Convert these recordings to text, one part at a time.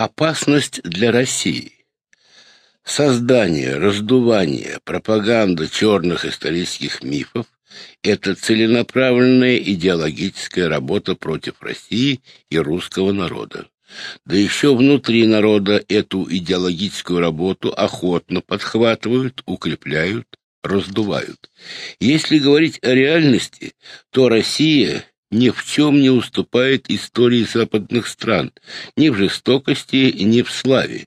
Опасность для России. Создание, раздувание, пропаганда черных исторических мифов – это целенаправленная идеологическая работа против России и русского народа. Да еще внутри народа эту идеологическую работу охотно подхватывают, укрепляют, раздувают. Если говорить о реальности, то Россия ни в чем не уступает истории западных стран, ни в жестокости, ни в славе.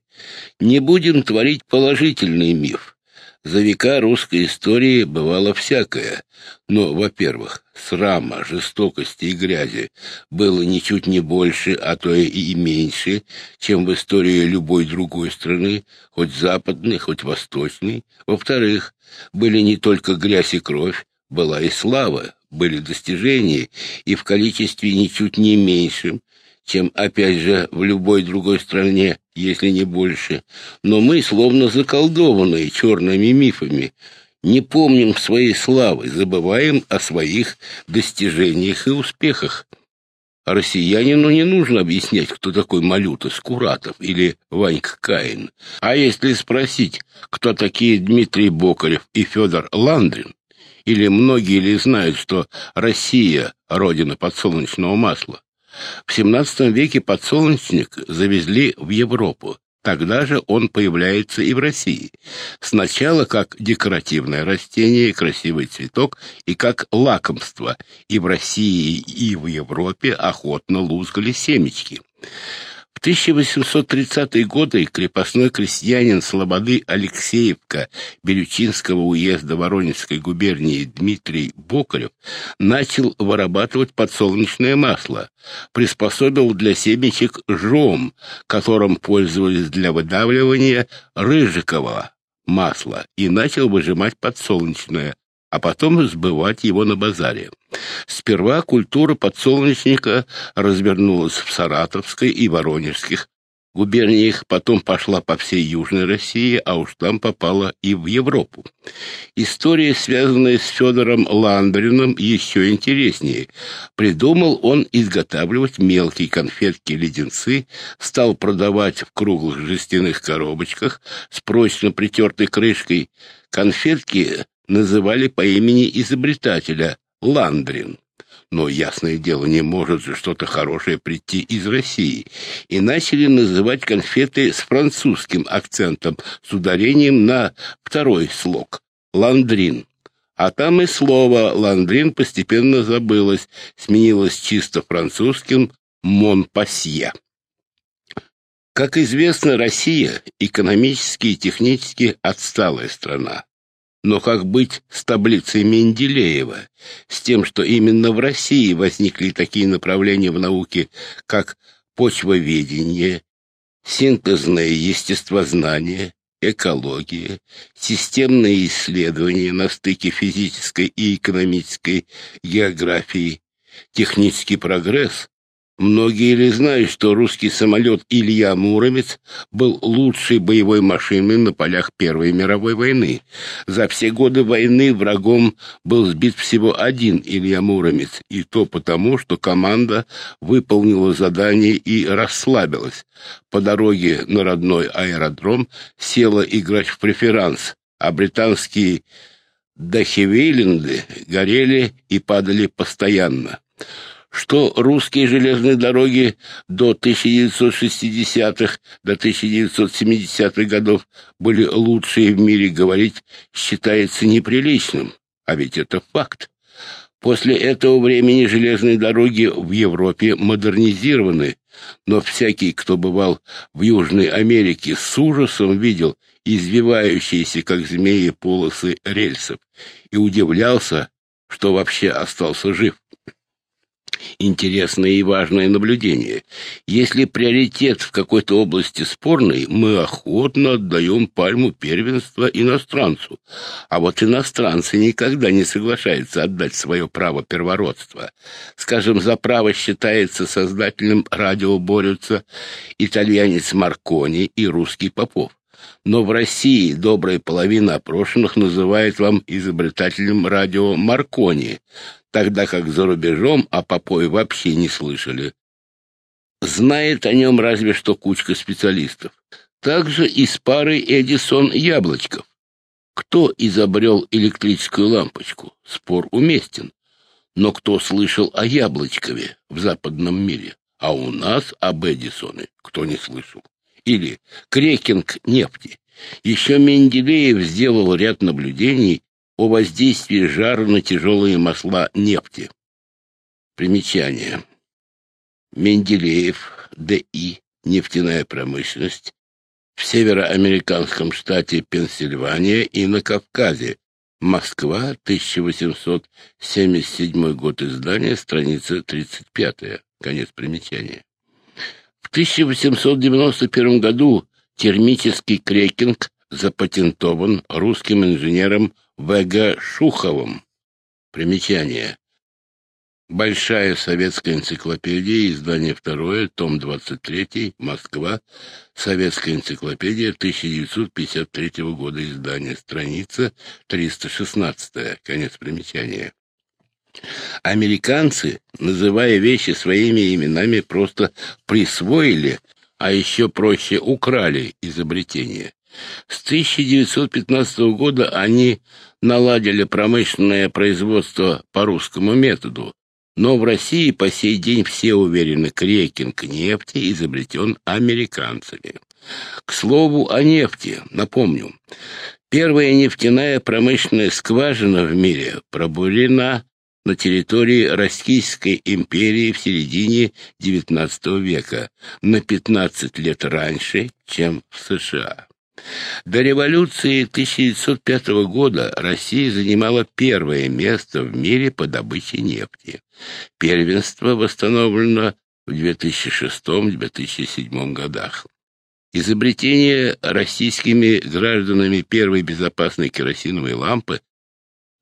Не будем творить положительный миф. За века русской истории бывало всякое, но, во-первых, срама, жестокости и грязи было ничуть не больше, а то и меньше, чем в истории любой другой страны, хоть западной, хоть восточной. Во-вторых, были не только грязь и кровь, была и слава, были достижения, и в количестве ничуть не меньшим, чем, опять же, в любой другой стране, если не больше. Но мы, словно заколдованные черными мифами, не помним своей славы, забываем о своих достижениях и успехах. А россиянину не нужно объяснять, кто такой Малюта Скуратов или Ванька Каин. А если спросить, кто такие Дмитрий Бокарев и Федор Ландрин, или многие ли знают, что Россия — родина подсолнечного масла? В XVII веке подсолнечник завезли в Европу. Тогда же он появляется и в России. Сначала как декоративное растение, красивый цветок, и как лакомство. И в России, и в Европе охотно лузгали семечки. 1830-е годы крепостной крестьянин Слободы Алексеевка Бирючинского уезда Воронежской губернии Дмитрий Бокарев начал вырабатывать подсолнечное масло, приспособил для семечек жом, которым пользовались для выдавливания рыжикового масла, и начал выжимать подсолнечное, а потом сбывать его на базаре. Сперва культура подсолнечника развернулась в Саратовской и Воронежских губерниях, потом пошла по всей Южной России, а уж там попала и в Европу. История, связанная с Федором Ландриным, еще интереснее. Придумал он изготавливать мелкие конфетки-леденцы, стал продавать в круглых жестяных коробочках с прочно притертой крышкой. Конфетки называли по имени изобретателя Ландрин. Но, ясное дело, не может же что-то хорошее прийти из России. И начали называть конфеты с французским акцентом, с ударением на второй слог — ландрин. А там и слово «ландрин» постепенно забылось, сменилось чисто французским «монпасье». Как известно, Россия экономически и технически отсталая страна. Но как быть с таблицей Менделеева, с тем, что именно в России возникли такие направления в науке, как почвоведение, синтезное естествознание, экология, системные исследования на стыке физической и экономической географии, технический прогресс, Многие ли знают, что русский самолет Илья Муромец был лучшей боевой машиной на полях Первой мировой войны? За все годы войны врагом был сбит всего один Илья Муромец, и то потому, что команда выполнила задание и расслабилась. По дороге на родной аэродром села играть в преферанс, а британские Дахевейленды горели и падали постоянно что русские железные дороги до 1960-х, до 1970-х годов были лучшие в мире, говорить считается неприличным. А ведь это факт. После этого времени железные дороги в Европе модернизированы, но всякий, кто бывал в Южной Америке, с ужасом видел извивающиеся, как змеи, полосы рельсов и удивлялся, что вообще остался жив интересное и важное наблюдение. Если приоритет в какой-то области спорный, мы охотно отдаем пальму первенства иностранцу. А вот иностранцы никогда не соглашаются отдать свое право первородства. Скажем, за право считается создателем радио борются итальянец Маркони и русский Попов. Но в России добрая половина опрошенных называет вам изобретателем радио Маркони, тогда как за рубежом о Попове вообще не слышали. знает о нем разве что кучка специалистов. Также и с парой Эдисон-Яблочков. Кто изобрел электрическую лампочку? Спор уместен. Но кто слышал о Яблочкове в западном мире? А у нас об Эдисоне кто не слышал? Или крекинг нефти. Еще Менделеев сделал ряд наблюдений о воздействии жара на тяжелые масла нефти. Примечание. Менделеев, Д.И., нефтяная промышленность, в североамериканском штате Пенсильвания и на Кавказе. Москва, 1877 год издания, страница 35. Конец примечания. В 1891 году термический крекинг запатентован русским инженером В.Г. Шуховым. Примечание. Большая советская энциклопедия, издание второе, том 23, Москва, Советская энциклопедия 1953 года издания, страница 316, конец примечания. Американцы, называя вещи своими именами, просто присвоили, а еще проще украли изобретение. С 1915 года они наладили промышленное производство по русскому методу, но в России по сей день все уверены, крекинг нефти изобретен американцами. К слову о нефти, напомню, первая нефтяная промышленная скважина в мире пробурена на территории Российской империи в середине XIX века, на 15 лет раньше, чем в США. До революции 1905 года Россия занимала первое место в мире по добыче нефти. Первенство восстановлено в 2006-2007 годах. Изобретение российскими гражданами первой безопасной керосиновой лампы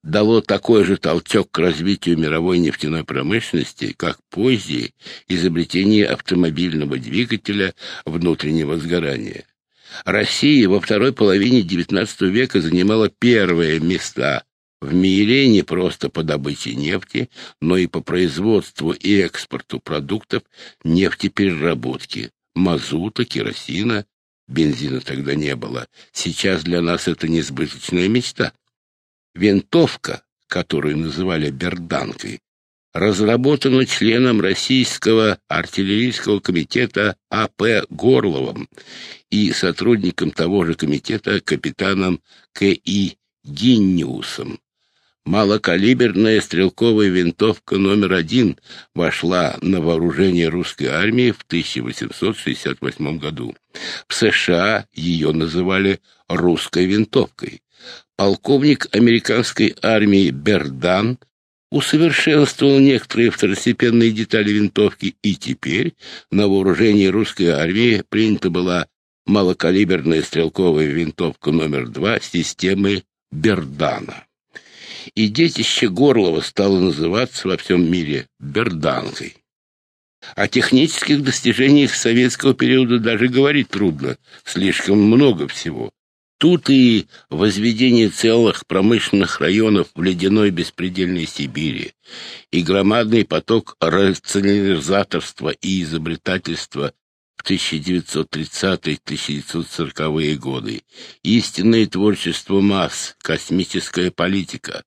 дало такой же толчок к развитию мировой нефтяной промышленности, как позже изобретение автомобильного двигателя внутреннего сгорания. Россия во второй половине XIX века занимала первые места в мире не просто по добыче нефти, но и по производству и экспорту продуктов нефтепереработки, мазута, керосина, бензина тогда не было. Сейчас для нас это несбыточная мечта. Винтовка, которую называли берданкой, разработана членом Российского артиллерийского комитета А.П. Горловым и сотрудником того же комитета капитаном К.И. Гинниусом. Малокалиберная стрелковая винтовка номер один вошла на вооружение русской армии в 1868 году. В США ее называли «русской винтовкой». Полковник американской армии Бердан усовершенствовал некоторые второстепенные детали винтовки, и теперь на вооружении русской армии принята была малокалиберная стрелковая винтовка номер два системы Бердана. И детище Горлова стало называться во всем мире Берданкой. О технических достижениях советского периода даже говорить трудно, слишком много всего. Тут и возведение целых промышленных районов в ледяной беспредельной Сибири, и громадный поток рационализаторства и изобретательства в 1930-1940-е годы, истинное творчество масс, космическая политика.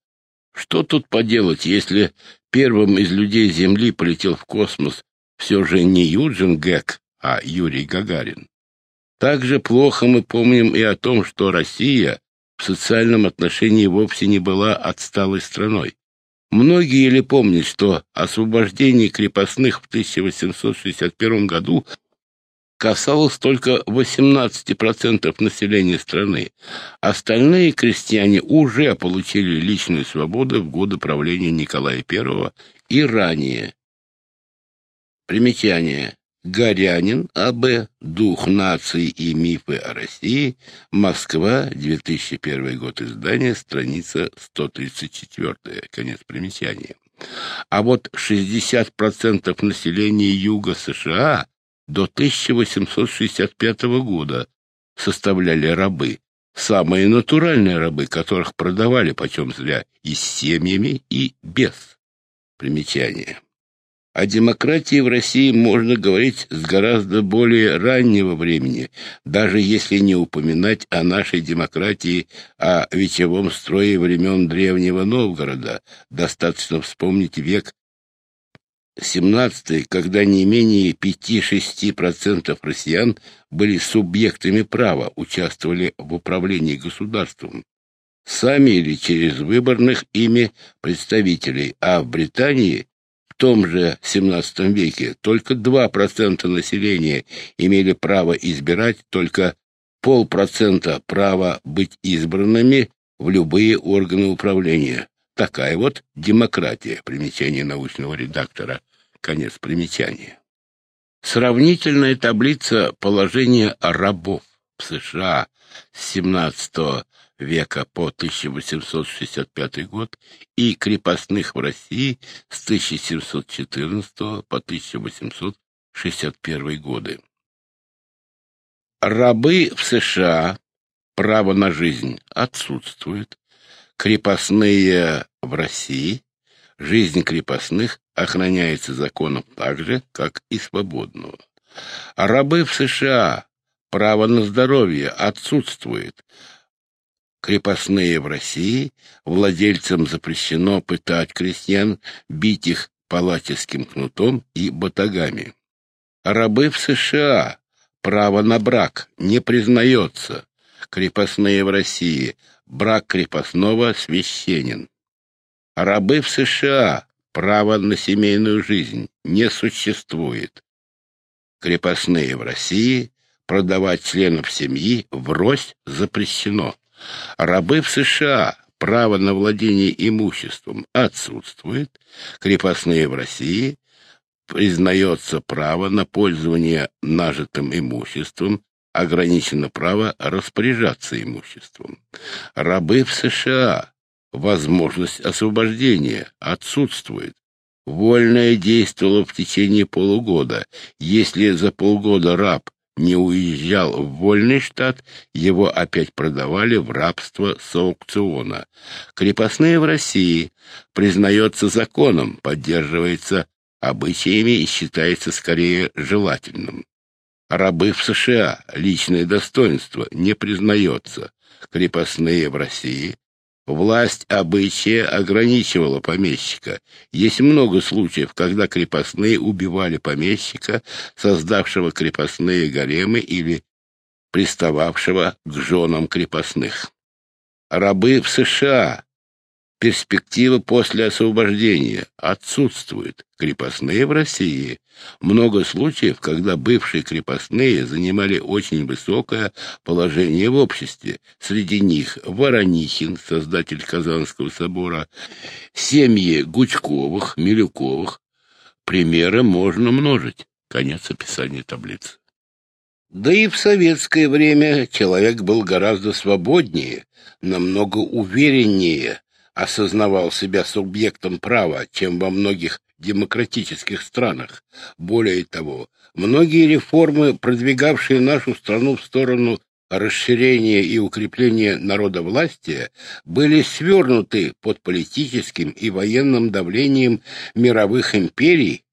Что тут поделать, если первым из людей Земли полетел в космос все же не Юджин Гек, а Юрий Гагарин? Также плохо мы помним и о том, что Россия в социальном отношении вовсе не была отсталой страной. Многие ли помнят, что освобождение крепостных в 1861 году касалось только 18% населения страны. Остальные крестьяне уже получили личную свободу в годы правления Николая I и ранее. Примечание. Горянин А.Б. Дух нации и мифы о России. Москва, 2001 год издания, страница 134. Конец примечания. А вот 60% населения Юга США до 1865 года составляли рабы. Самые натуральные рабы, которых продавали почем зря и с семьями, и без. Примечание. О демократии в России можно говорить с гораздо более раннего времени, даже если не упоминать о нашей демократии, о вечевом строе времен Древнего Новгорода. Достаточно вспомнить век XVII, когда не менее 5-6% россиян были субъектами права, участвовали в управлении государством сами или через выборных ими представителей, а в Британии том же XVII веке только 2% населения имели право избирать, только полпроцента права быть избранными в любые органы управления. Такая вот демократия, примечание научного редактора, конец примечания. Сравнительная таблица положения рабов в США с 17 века по 1865 год и крепостных в России с 1714 по 1861 годы. Рабы в США право на жизнь отсутствует, крепостные в России, жизнь крепостных охраняется законом так же, как и свободного. Рабы в США право на здоровье отсутствует, крепостные в России, владельцам запрещено пытать крестьян, бить их палатическим кнутом и батагами. Рабы в США право на брак не признается. Крепостные в России брак крепостного священен. Рабы в США право на семейную жизнь не существует. Крепостные в России продавать членов семьи врозь запрещено. Рабы в США право на владение имуществом отсутствует, крепостные в России признается право на пользование нажитым имуществом, ограничено право распоряжаться имуществом. Рабы в США возможность освобождения отсутствует. Вольное действовало в течение полугода. Если за полгода раб не уезжал в вольный штат, его опять продавали в рабство с аукциона. Крепостные в России признается законом, поддерживается обычаями и считается скорее желательным. Рабы в США личное достоинство не признается. Крепостные в России Власть обычая ограничивала помещика. Есть много случаев, когда крепостные убивали помещика, создавшего крепостные гаремы или пристававшего к женам крепостных. Рабы в США Перспектива после освобождения отсутствует. Крепостные в России. Много случаев, когда бывшие крепостные занимали очень высокое положение в обществе. Среди них Воронихин, создатель Казанского собора, семьи Гучковых, Милюковых. Примеры можно множить. Конец описания таблицы. Да и в советское время человек был гораздо свободнее, намного увереннее, осознавал себя субъектом права, чем во многих демократических странах. Более того, многие реформы, продвигавшие нашу страну в сторону расширения и укрепления народовластия, были свернуты под политическим и военным давлением мировых империй,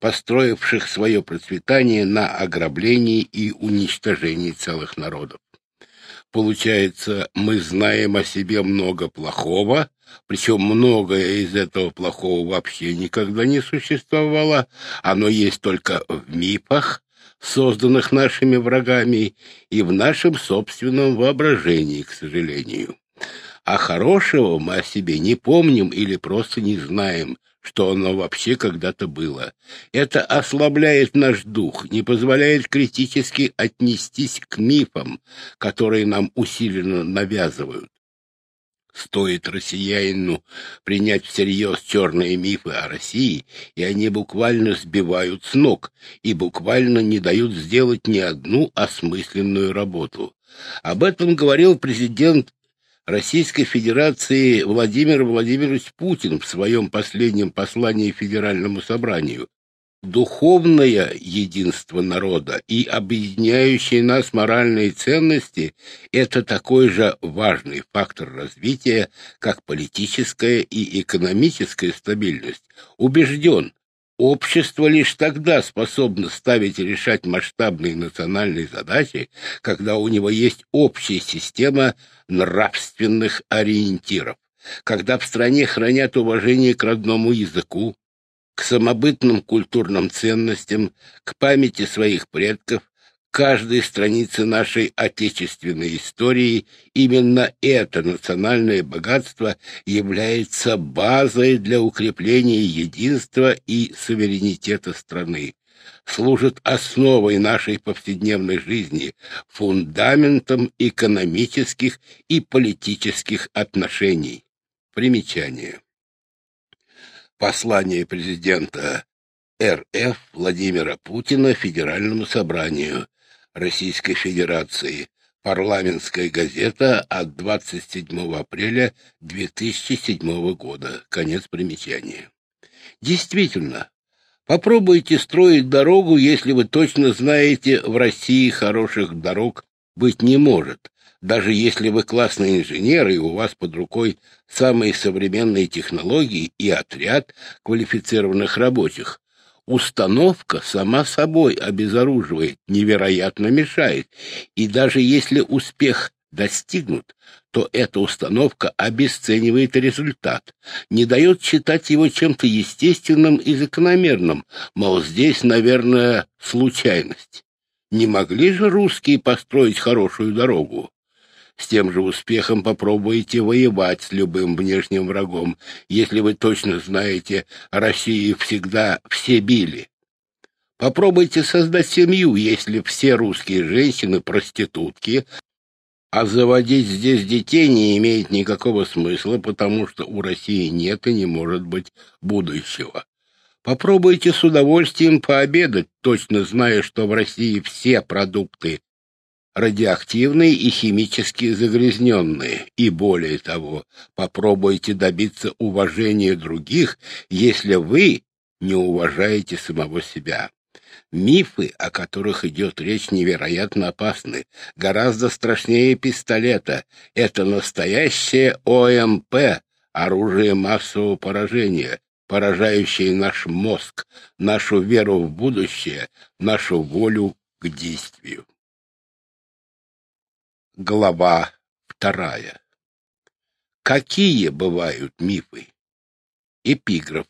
построивших свое процветание на ограблении и уничтожении целых народов. Получается, мы знаем о себе много плохого, причем многое из этого плохого вообще никогда не существовало. Оно есть только в мифах, созданных нашими врагами, и в нашем собственном воображении, к сожалению. А хорошего мы о себе не помним или просто не знаем, что оно вообще когда-то было. Это ослабляет наш дух, не позволяет критически отнестись к мифам, которые нам усиленно навязывают. Стоит россиянину принять всерьез черные мифы о России, и они буквально сбивают с ног и буквально не дают сделать ни одну осмысленную работу. Об этом говорил президент Российской Федерации Владимир Владимирович Путин в своем последнем послании Федеральному собранию. Духовное единство народа и объединяющие нас моральные ценности – это такой же важный фактор развития, как политическая и экономическая стабильность. Убежден, Общество лишь тогда способно ставить и решать масштабные национальные задачи, когда у него есть общая система нравственных ориентиров, когда в стране хранят уважение к родному языку, к самобытным культурным ценностям, к памяти своих предков, каждой странице нашей отечественной истории именно это национальное богатство является базой для укрепления единства и суверенитета страны, служит основой нашей повседневной жизни, фундаментом экономических и политических отношений. Примечание. Послание президента РФ Владимира Путина Федеральному собранию Российской Федерации. Парламентская газета от 27 апреля 2007 года. Конец примечания. Действительно, попробуйте строить дорогу, если вы точно знаете, в России хороших дорог быть не может. Даже если вы классный инженер, и у вас под рукой самые современные технологии и отряд квалифицированных рабочих, установка сама собой обезоруживает, невероятно мешает. И даже если успех достигнут, то эта установка обесценивает результат, не дает считать его чем-то естественным и закономерным, мол, здесь, наверное, случайность. Не могли же русские построить хорошую дорогу? С тем же успехом попробуйте воевать с любым внешним врагом, если вы точно знаете, Россию всегда все били. Попробуйте создать семью, если все русские женщины проститутки, а заводить здесь детей не имеет никакого смысла, потому что у России нет и не может быть будущего. Попробуйте с удовольствием пообедать, точно зная, что в России все продукты радиоактивные и химически загрязненные. И более того, попробуйте добиться уважения других, если вы не уважаете самого себя. Мифы, о которых идет речь, невероятно опасны, гораздо страшнее пистолета. Это настоящее ОМП, оружие массового поражения, поражающее наш мозг, нашу веру в будущее, нашу волю к действию. Глава вторая. Какие бывают мифы? Эпиграф.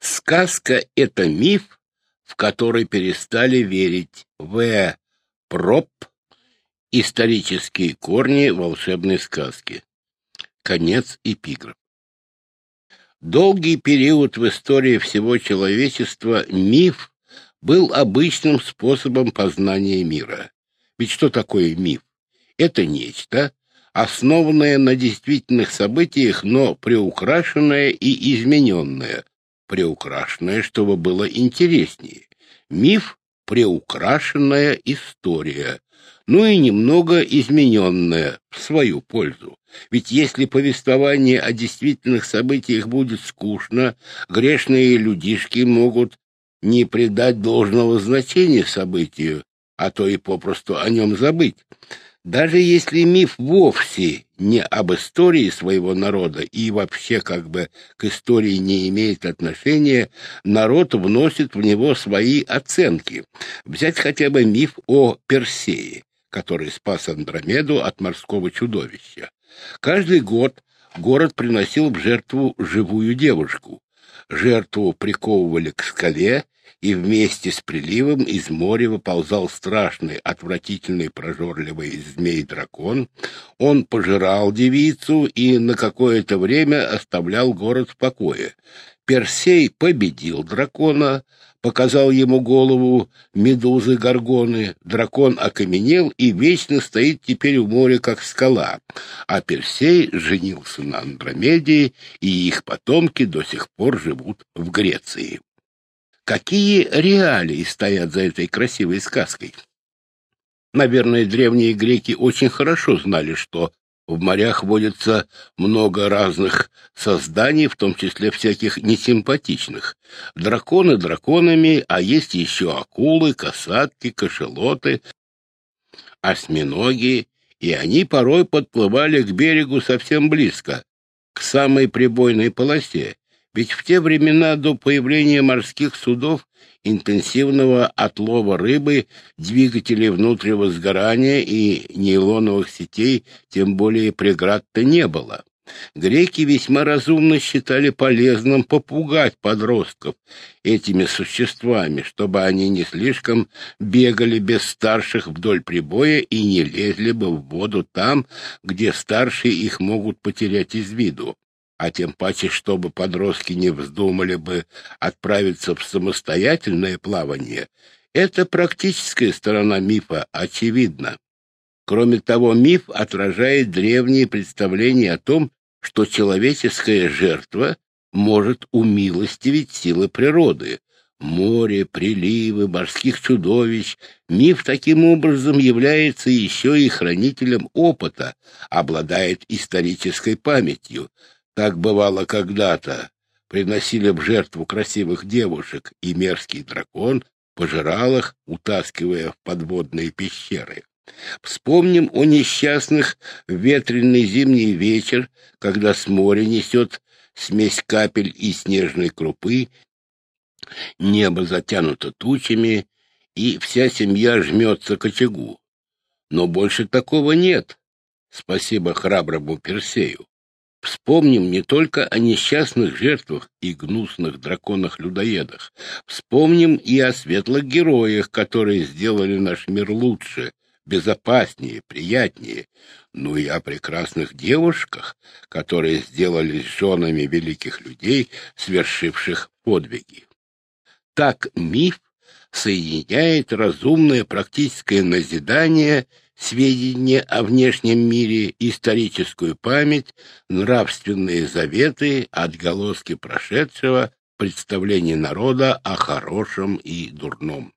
Сказка — это миф, в который перестали верить. В. Проб. Исторические корни волшебной сказки. Конец эпиграф. Долгий период в истории всего человечества миф был обычным способом познания мира. Ведь что такое миф? Это нечто, основанное на действительных событиях, но приукрашенное и измененное. Приукрашенное, чтобы было интереснее. Миф — приукрашенная история, ну и немного измененная в свою пользу. Ведь если повествование о действительных событиях будет скучно, грешные людишки могут не придать должного значения событию, а то и попросту о нем забыть. Даже если миф вовсе не об истории своего народа и вообще как бы к истории не имеет отношения, народ вносит в него свои оценки. Взять хотя бы миф о Персее, который спас Андромеду от морского чудовища. Каждый год город приносил в жертву живую девушку. Жертву приковывали к скале и вместе с приливом из моря выползал страшный, отвратительный, прожорливый змей-дракон. Он пожирал девицу и на какое-то время оставлял город в покое. Персей победил дракона, показал ему голову медузы Горгоны. Дракон окаменел и вечно стоит теперь в море, как скала. А Персей женился на Андромеде, и их потомки до сих пор живут в Греции. Какие реалии стоят за этой красивой сказкой? Наверное, древние греки очень хорошо знали, что в морях водится много разных созданий, в том числе всяких несимпатичных. Драконы драконами, а есть еще акулы, касатки, кошелоты, осьминоги, и они порой подплывали к берегу совсем близко, к самой прибойной полосе, Ведь в те времена до появления морских судов интенсивного отлова рыбы, двигателей внутреннего сгорания и нейлоновых сетей, тем более преград-то не было. Греки весьма разумно считали полезным попугать подростков этими существами, чтобы они не слишком бегали без старших вдоль прибоя и не лезли бы в воду там, где старшие их могут потерять из виду а тем паче, чтобы подростки не вздумали бы отправиться в самостоятельное плавание, это практическая сторона мифа очевидна. Кроме того, миф отражает древние представления о том, что человеческая жертва может умилостивить силы природы. Море, приливы, морских чудовищ. Миф таким образом является еще и хранителем опыта, обладает исторической памятью. Так бывало когда-то. Приносили в жертву красивых девушек, и мерзкий дракон пожирал их, утаскивая в подводные пещеры. Вспомним о несчастных в ветреный зимний вечер, когда с моря несет смесь капель и снежной крупы, небо затянуто тучами, и вся семья жмется к очагу. Но больше такого нет. Спасибо храброму Персею. Вспомним не только о несчастных жертвах и гнусных драконах-людоедах. Вспомним и о светлых героях, которые сделали наш мир лучше, безопаснее, приятнее. Ну и о прекрасных девушках, которые сделались женами великих людей, свершивших подвиги. Так миф соединяет разумное практическое назидание сведения о внешнем мире, историческую память, нравственные заветы, отголоски прошедшего, представление народа о хорошем и дурном.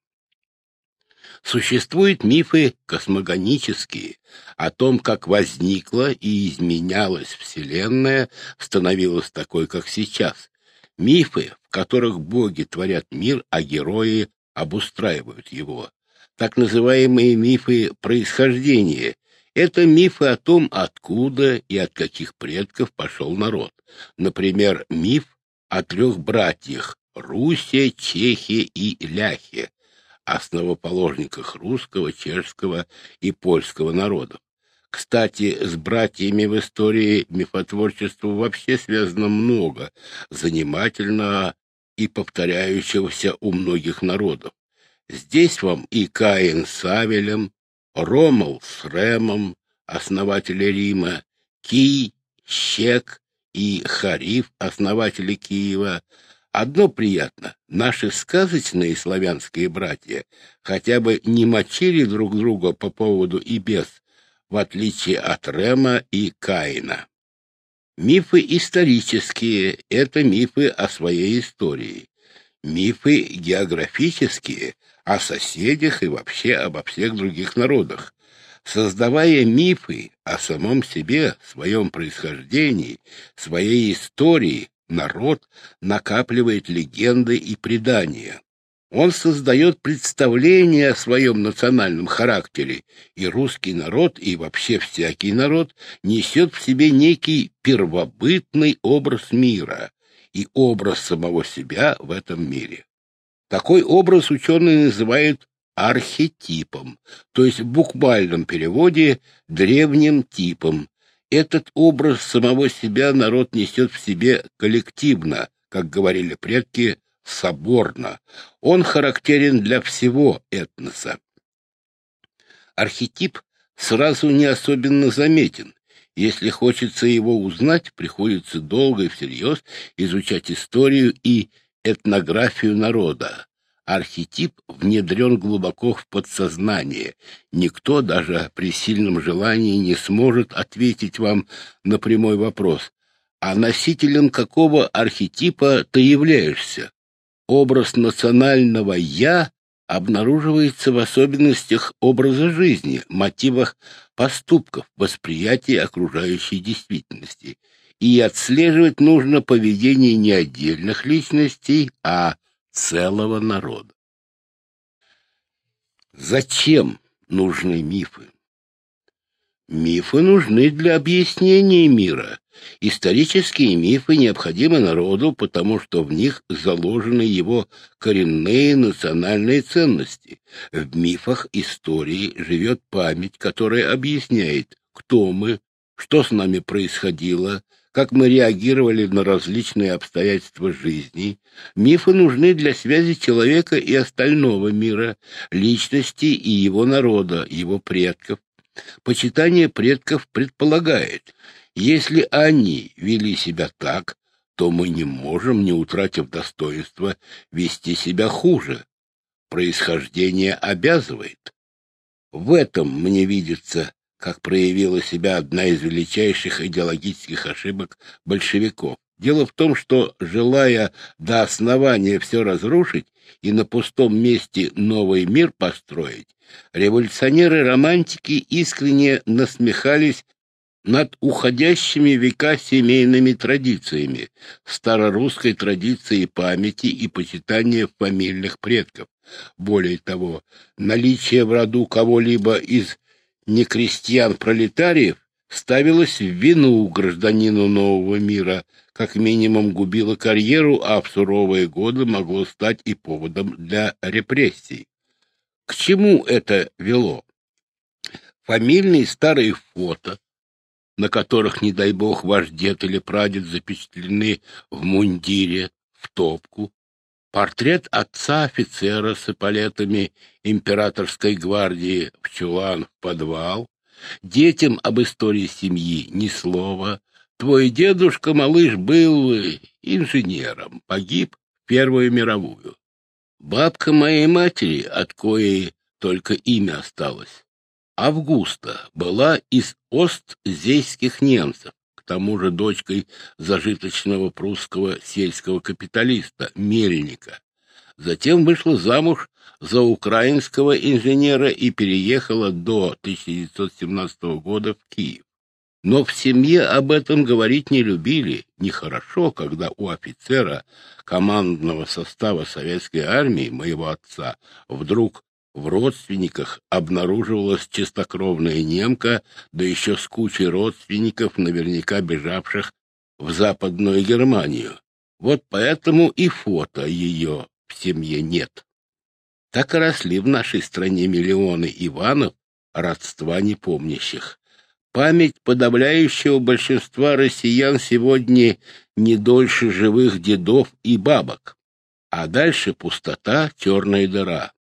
Существуют мифы космогонические о том, как возникла и изменялась Вселенная, становилась такой, как сейчас. Мифы, в которых боги творят мир, а герои обустраивают его так называемые мифы происхождения. Это мифы о том, откуда и от каких предков пошел народ. Например, миф о трех братьях – Русе, Чехе и Ляхе, основоположниках русского, чешского и польского народов. Кстати, с братьями в истории мифотворчества вообще связано много занимательного и повторяющегося у многих народов. Здесь вам и Каин с Авелем, Ромал с Ремом, основатели Рима, Кий, Щек и Хариф, основатели Киева. Одно приятно, наши сказочные славянские братья хотя бы не мочили друг друга по поводу и без, в отличие от Рема и Каина. Мифы исторические — это мифы о своей истории. Мифы географические о соседях и вообще обо всех других народах. Создавая мифы о самом себе, своем происхождении, своей истории, народ накапливает легенды и предания. Он создает представление о своем национальном характере, и русский народ, и вообще всякий народ несет в себе некий первобытный образ мира и образ самого себя в этом мире. Такой образ ученые называют архетипом, то есть в буквальном переводе древним типом. Этот образ самого себя народ несет в себе коллективно, как говорили предки, соборно. Он характерен для всего этноса. Архетип сразу не особенно заметен. Если хочется его узнать, приходится долго и всерьез изучать историю и этнографию народа. Архетип внедрен глубоко в подсознание. Никто даже при сильном желании не сможет ответить вам на прямой вопрос. А носителем какого архетипа ты являешься? Образ национального «я» обнаруживается в особенностях образа жизни, мотивах поступков, восприятии окружающей действительности – и отслеживать нужно поведение не отдельных личностей, а целого народа. Зачем нужны мифы? Мифы нужны для объяснения мира, Исторические мифы необходимы народу, потому что в них заложены его коренные национальные ценности. В мифах истории живет память, которая объясняет, кто мы, что с нами происходило, как мы реагировали на различные обстоятельства жизни. Мифы нужны для связи человека и остального мира, личности и его народа, его предков. Почитание предков предполагает, если они вели себя так, то мы не можем, не утратив достоинства, вести себя хуже. Происхождение обязывает. В этом мне видится как проявила себя одна из величайших идеологических ошибок большевиков. Дело в том, что, желая до основания все разрушить и на пустом месте новый мир построить, революционеры-романтики искренне насмехались над уходящими века семейными традициями, старорусской традицией памяти и почитания фамильных предков. Более того, наличие в роду кого-либо из не крестьян-пролетариев ставилось в вину гражданину нового мира, как минимум губило карьеру, а в суровые годы могло стать и поводом для репрессий. К чему это вело? Фамильные старые фото, на которых, не дай бог, ваш дед или прадед запечатлены в мундире, в топку, Портрет отца офицера с эполетами императорской гвардии в чулан в подвал. Детям об истории семьи ни слова. Твой дедушка, малыш, был инженером, погиб в Первую мировую. Бабка моей матери, от коей только имя осталось, Августа, была из остзейских немцев, тому же дочкой зажиточного прусского сельского капиталиста Мельника. Затем вышла замуж за украинского инженера и переехала до 1917 года в Киев. Но в семье об этом говорить не любили. Нехорошо, когда у офицера командного состава советской армии, моего отца, вдруг в родственниках обнаруживалась чистокровная немка, да еще с кучей родственников, наверняка бежавших в Западную Германию. Вот поэтому и фото ее в семье нет. Так и росли в нашей стране миллионы Иванов, родства непомнящих. Память подавляющего большинства россиян сегодня не дольше живых дедов и бабок. А дальше пустота, черная дыра.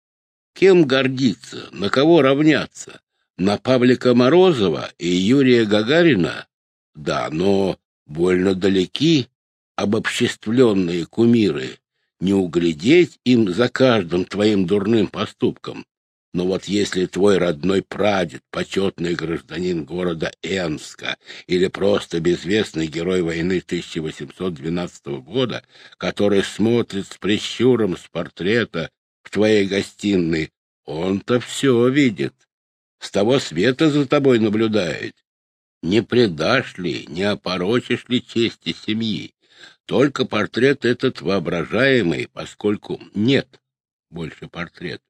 Кем гордиться, на кого равняться? На Павлика Морозова и Юрия Гагарина? Да, но больно далеки обобществленные кумиры. Не углядеть им за каждым твоим дурным поступком. Но вот если твой родной прадед, почетный гражданин города Энска или просто безвестный герой войны 1812 года, который смотрит с прищуром с портрета в твоей гостиной, он-то все видит. С того света за тобой наблюдает. Не предашь ли, не опорочишь ли чести семьи? Только портрет этот воображаемый, поскольку нет больше портрет.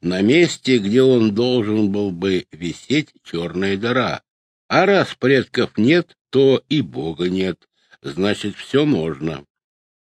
На месте, где он должен был бы висеть, черная дыра. А раз предков нет, то и Бога нет. Значит, все можно.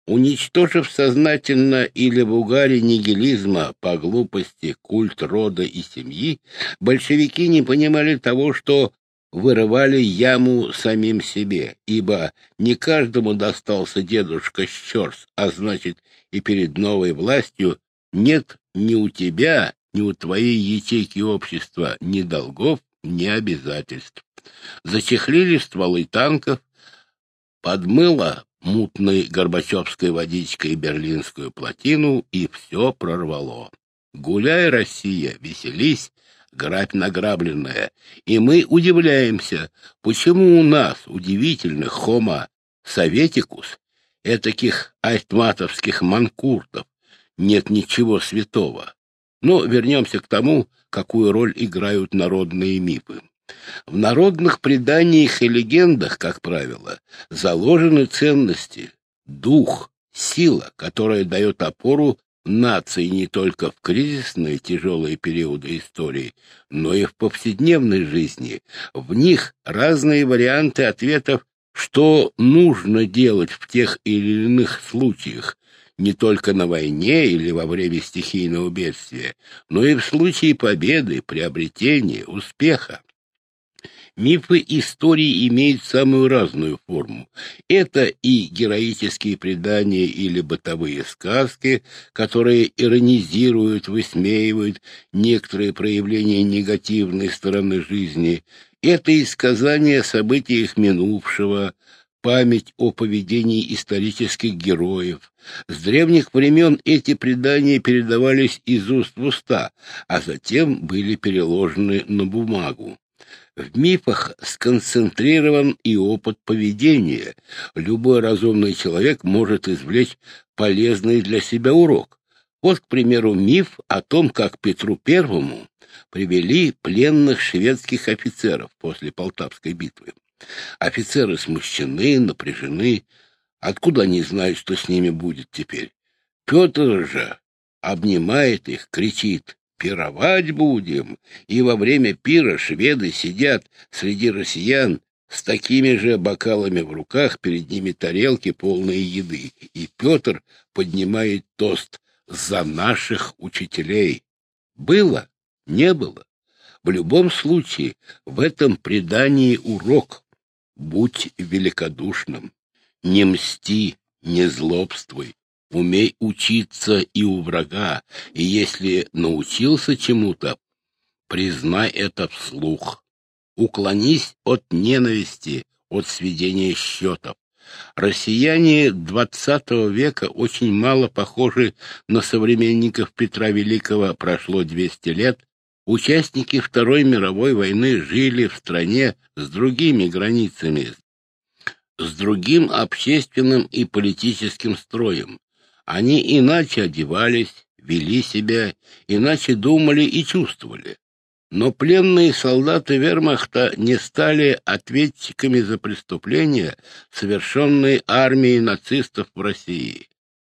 Уничтожив сознательно или в угаре нигилизма по глупости культ рода и семьи, большевики не понимали того, что вырывали яму самим себе, ибо не каждому достался дедушка Щерс, а значит и перед новой властью нет ни у тебя, ни у твоей ячейки общества ни долгов, ни обязательств. Зачехлили стволы танков, подмыло мутной горбачевской водичкой берлинскую плотину, и все прорвало. Гуляй, Россия, веселись, грабь награбленная, и мы удивляемся, почему у нас, удивительных хома советикус, этаких альтматовских манкуртов, нет ничего святого. Но вернемся к тому, какую роль играют народные мифы. В народных преданиях и легендах, как правило, заложены ценности, дух, сила, которая дает опору нации не только в кризисные тяжелые периоды истории, но и в повседневной жизни. В них разные варианты ответов что нужно делать в тех или иных случаях, не только на войне или во время стихийного бедствия, но и в случае победы, приобретения, успеха. Мифы истории имеют самую разную форму. Это и героические предания или бытовые сказки, которые иронизируют, высмеивают некоторые проявления негативной стороны жизни. Это и сказания о событиях минувшего, память о поведении исторических героев. С древних времен эти предания передавались из уст в уста, а затем были переложены на бумагу. В мифах сконцентрирован и опыт поведения. Любой разумный человек может извлечь полезный для себя урок. Вот, к примеру, миф о том, как Петру Первому привели пленных шведских офицеров после Полтавской битвы. Офицеры смущены, напряжены. Откуда они знают, что с ними будет теперь? Петр же обнимает их, кричит пировать будем, и во время пира шведы сидят среди россиян с такими же бокалами в руках, перед ними тарелки, полные еды, и Петр поднимает тост «За наших учителей». Было? Не было? В любом случае, в этом предании урок. Будь великодушным, не мсти, не злобствуй, Умей учиться и у врага, и если научился чему-то, признай это вслух. Уклонись от ненависти, от сведения счетов. Россияне XX века очень мало похожи на современников Петра Великого. Прошло 200 лет. Участники Второй мировой войны жили в стране с другими границами, с другим общественным и политическим строем. Они иначе одевались, вели себя, иначе думали и чувствовали. Но пленные солдаты вермахта не стали ответчиками за преступления, совершенные армией нацистов в России.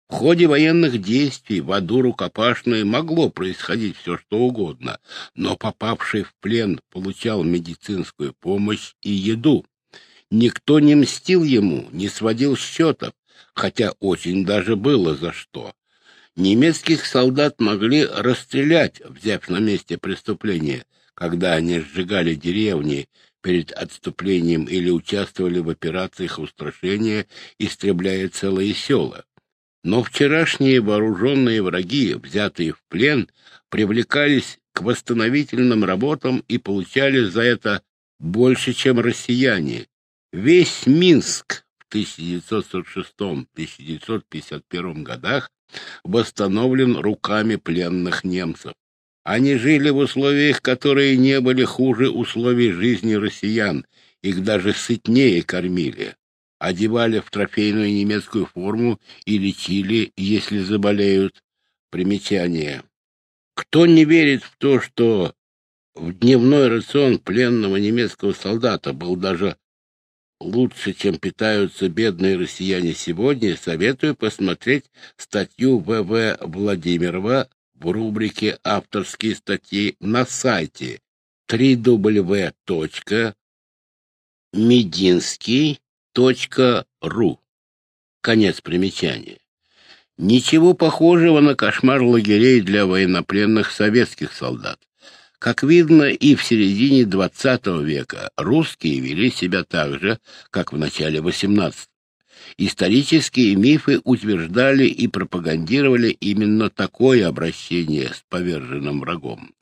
В ходе военных действий в аду рукопашной могло происходить все, что угодно, но попавший в плен получал медицинскую помощь и еду. Никто не мстил ему, не сводил счетов, хотя очень даже было за что. Немецких солдат могли расстрелять, взяв на месте преступления, когда они сжигали деревни перед отступлением или участвовали в операциях устрашения, истребляя целые села. Но вчерашние вооруженные враги, взятые в плен, привлекались к восстановительным работам и получали за это больше, чем россияне. Весь Минск 1946-1951 годах восстановлен руками пленных немцев. Они жили в условиях, которые не были хуже условий жизни россиян, их даже сытнее кормили. Одевали в трофейную немецкую форму и лечили, если заболеют. Примечание. Кто не верит в то, что в дневной рацион пленного немецкого солдата был даже лучше, чем питаются бедные россияне сегодня, советую посмотреть статью В.В. Владимирова в рубрике «Авторские статьи» на сайте www.medinsky.ru. Конец примечания. Ничего похожего на кошмар лагерей для военнопленных советских солдат. Как видно, и в середине XX века русские вели себя так же, как в начале XVIII. Исторические мифы утверждали и пропагандировали именно такое обращение с поверженным врагом.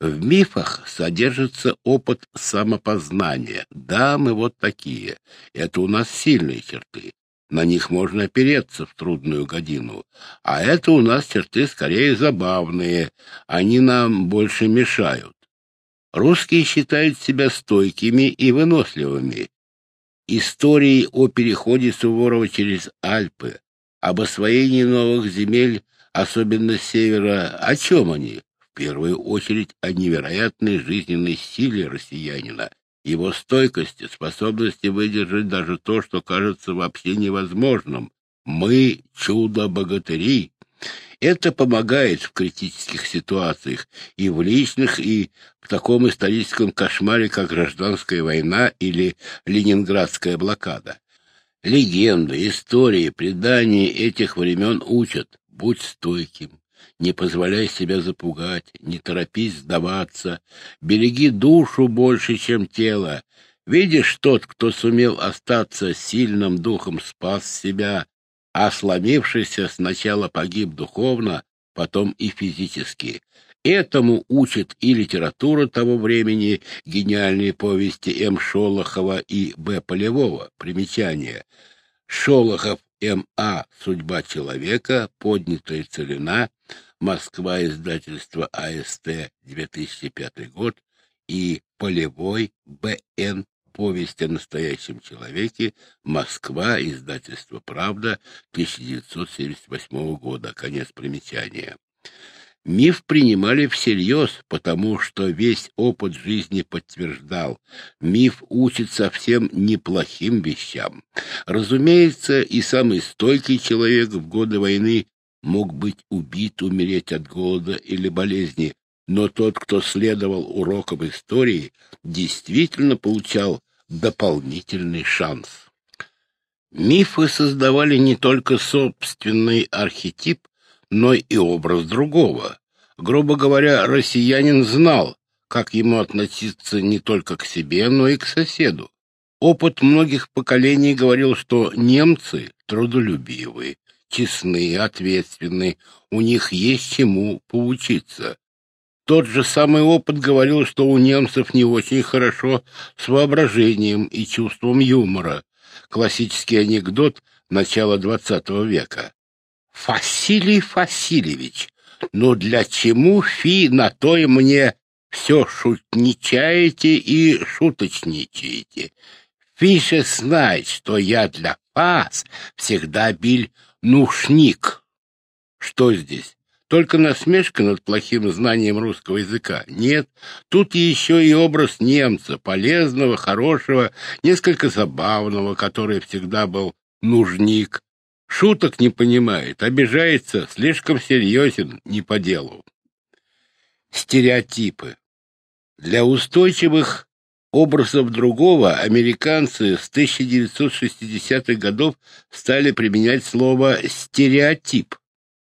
В мифах содержится опыт самопознания. Да, мы вот такие. Это у нас сильные черты. На них можно опереться в трудную годину. А это у нас черты скорее забавные. Они нам больше мешают. Русские считают себя стойкими и выносливыми. Истории о переходе Суворова через Альпы, об освоении новых земель, особенно севера, о чем они? В первую очередь о невероятной жизненной силе россиянина – его стойкости, способности выдержать даже то, что кажется вообще невозможным. Мы — чудо-богатыри. Это помогает в критических ситуациях, и в личных, и в таком историческом кошмаре, как гражданская война или ленинградская блокада. Легенды, истории, предания этих времен учат. Будь стойким, не позволяй себя запугать, не торопись сдаваться, береги душу больше, чем тело. Видишь, тот, кто сумел остаться сильным духом, спас себя, а сломившийся сначала погиб духовно, потом и физически. Этому учит и литература того времени, гениальные повести М. Шолохова и Б. Полевого. Примечание. Шолохов М.А. «Судьба человека», «Поднятая целина», Москва, издательство АСТ, 2005 год, и Полевой Б.Н. Повесть о настоящем человеке. Москва. Издательство «Правда», 1978 года. Конец примечания. Миф принимали всерьез, потому что весь опыт жизни подтверждал. Миф учит совсем неплохим вещам. Разумеется, и самый стойкий человек в годы войны мог быть убит, умереть от голода или болезни, но тот, кто следовал урокам истории, действительно получал дополнительный шанс. Мифы создавали не только собственный архетип, но и образ другого. Грубо говоря, россиянин знал, как ему относиться не только к себе, но и к соседу. Опыт многих поколений говорил, что немцы трудолюбивые, честные, ответственные, у них есть чему поучиться. Тот же самый опыт говорил, что у немцев не очень хорошо с воображением и чувством юмора. Классический анекдот начала XX века. «Василий Васильевич, ну для чему фи на то и мне все шутничаете и шуточничаете? Фи же знает, что я для вас всегда бил нушник». Что здесь? Только насмешка над плохим знанием русского языка. Нет, тут еще и образ немца, полезного, хорошего, несколько забавного, который всегда был нужник. Шуток не понимает, обижается, слишком серьезен, не по делу. Стереотипы. Для устойчивых образов другого американцы с 1960-х годов стали применять слово «стереотип».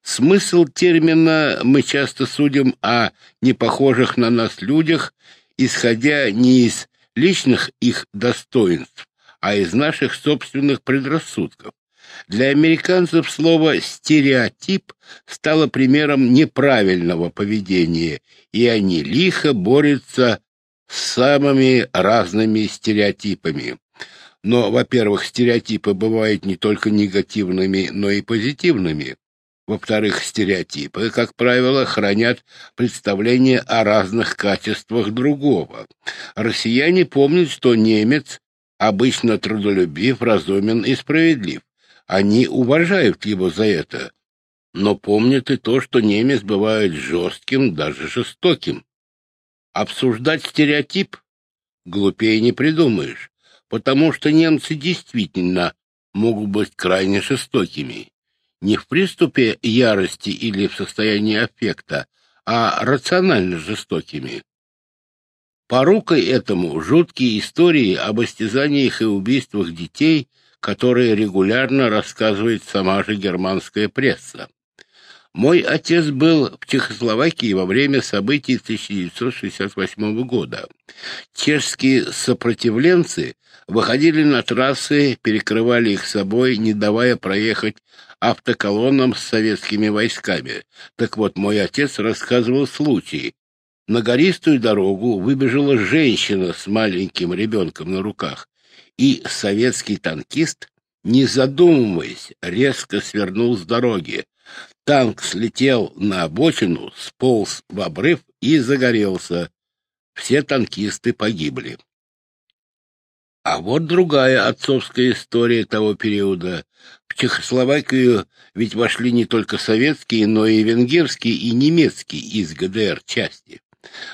Смысл термина мы часто судим о непохожих на нас людях, исходя не из личных их достоинств, а из наших собственных предрассудков. Для американцев слово «стереотип» стало примером неправильного поведения, и они лихо борются с самыми разными стереотипами. Но, во-первых, стереотипы бывают не только негативными, но и позитивными. Во-вторых, стереотипы, как правило, хранят представление о разных качествах другого. Россияне помнят, что немец обычно трудолюбив, разумен и справедлив. Они уважают его за это, но помнят и то, что немец бывает жестким, даже жестоким. Обсуждать стереотип глупее не придумаешь, потому что немцы действительно могут быть крайне жестокими не в приступе ярости или в состоянии аффекта, а рационально жестокими. Порукой этому жуткие истории об истязаниях и убийствах детей, которые регулярно рассказывает сама же германская пресса. Мой отец был в Чехословакии во время событий 1968 года. Чешские сопротивленцы выходили на трассы, перекрывали их собой, не давая проехать автоколоннам с советскими войсками. Так вот, мой отец рассказывал случай. На гористую дорогу выбежала женщина с маленьким ребенком на руках, и советский танкист, не задумываясь, резко свернул с дороги. Танк слетел на обочину, сполз в обрыв и загорелся. Все танкисты погибли. А вот другая отцовская история того периода. В Чехословакию ведь вошли не только советские, но и венгерские и немецкие из ГДР части.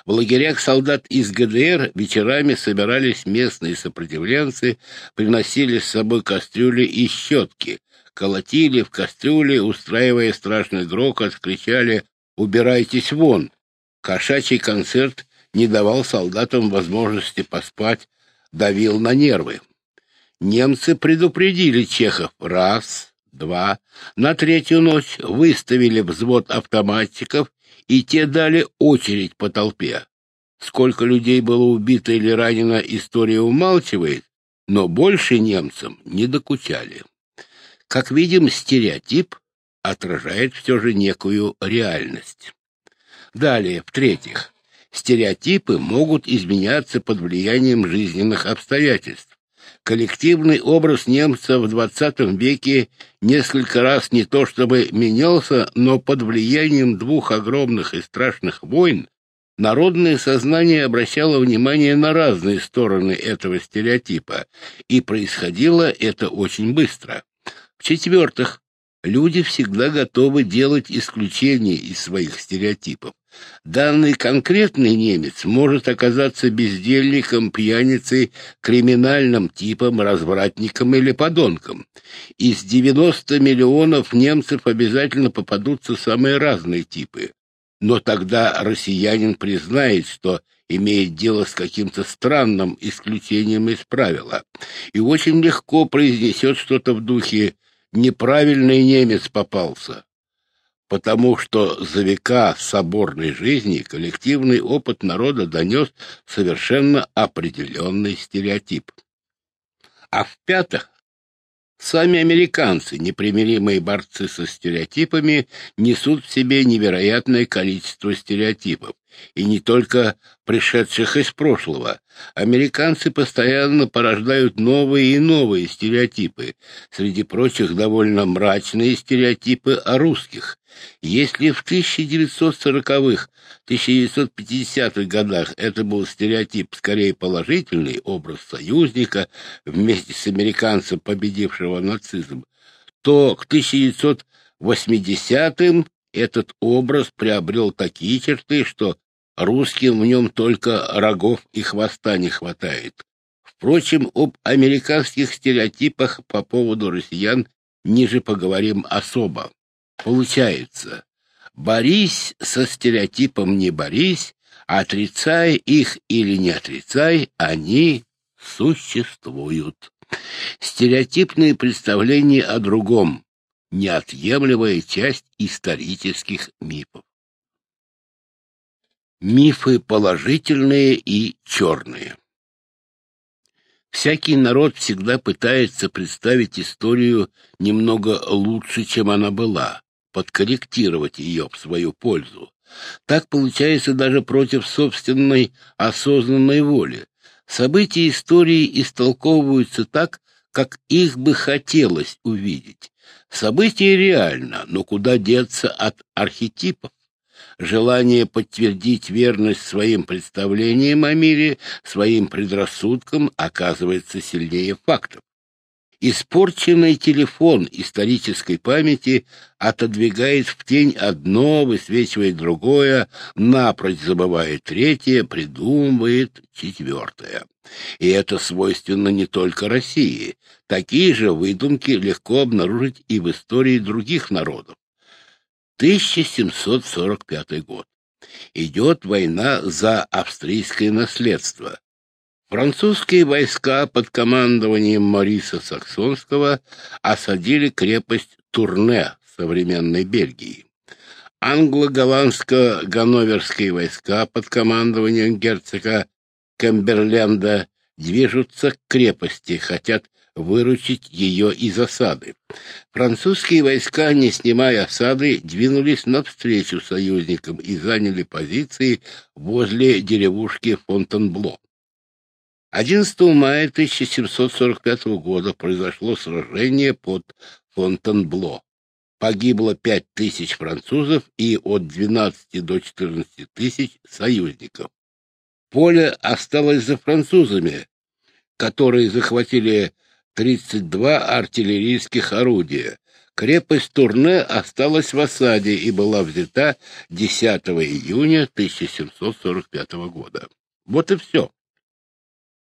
В лагерях солдат из ГДР вечерами собирались местные сопротивленцы, приносили с собой кастрюли и щетки, колотили в кастрюле, устраивая страшный грохот, кричали «Убирайтесь вон!». Кошачий концерт не давал солдатам возможности поспать, давил на нервы. Немцы предупредили чехов раз, два, на третью ночь выставили взвод автоматчиков, и те дали очередь по толпе. Сколько людей было убито или ранено, история умалчивает, но больше немцам не докучали. Как видим, стереотип отражает все же некую реальность. Далее, в-третьих, стереотипы могут изменяться под влиянием жизненных обстоятельств. Коллективный образ немца в XX веке несколько раз не то чтобы менялся, но под влиянием двух огромных и страшных войн народное сознание обращало внимание на разные стороны этого стереотипа, и происходило это очень быстро. В-четвертых, люди всегда готовы делать исключения из своих стереотипов. Данный конкретный немец может оказаться бездельником, пьяницей, криминальным типом, развратником или подонком. Из 90 миллионов немцев обязательно попадутся самые разные типы. Но тогда россиянин признает, что имеет дело с каким-то странным исключением из правила, и очень легко произнесет что-то в духе «неправильный немец попался» потому что за века соборной жизни коллективный опыт народа донес совершенно определенный стереотип. А в-пятых, сами американцы, непримиримые борцы со стереотипами, несут в себе невероятное количество стереотипов, и не только пришедших из прошлого. Американцы постоянно порождают новые и новые стереотипы, среди прочих довольно мрачные стереотипы о русских. Если в 1940-х, 1950-х годах это был стереотип скорее положительный, образ союзника вместе с американцем, победившего нацизм, то к 1980-м этот образ приобрел такие черты, что Русским в нем только рогов и хвоста не хватает. Впрочем, об американских стереотипах по поводу россиян ниже поговорим особо. Получается, борись со стереотипом не борись, отрицай их или не отрицай, они существуют. Стереотипные представления о другом – неотъемлемая часть исторических мифов. Мифы положительные и черные. Всякий народ всегда пытается представить историю немного лучше, чем она была, подкорректировать ее в свою пользу. Так получается даже против собственной осознанной воли. События истории истолковываются так, как их бы хотелось увидеть. Событие реально, но куда деться от архетипов? Желание подтвердить верность своим представлениям о мире, своим предрассудкам оказывается сильнее фактов. Испорченный телефон исторической памяти отодвигает в тень одно, высвечивает другое, напрочь забывает третье, придумывает четвертое. И это свойственно не только России. Такие же выдумки легко обнаружить и в истории других народов. 1745 год. Идет война за австрийское наследство. Французские войска под командованием Мариса Саксонского осадили крепость Турне современной Бельгии. Англо-голландско-ганноверские войска под командованием герцога Кемберленда движутся к крепости, хотят выручить ее из осады. Французские войска, не снимая осады, двинулись навстречу союзникам и заняли позиции возле деревушки Фонтенбло. 11 мая 1745 года произошло сражение под Фонтенбло. Погибло 5 тысяч французов и от 12 до 14 тысяч союзников. Поле осталось за французами, которые захватили 32 артиллерийских орудия. Крепость Турне осталась в осаде и была взята 10 июня 1745 года. Вот и все.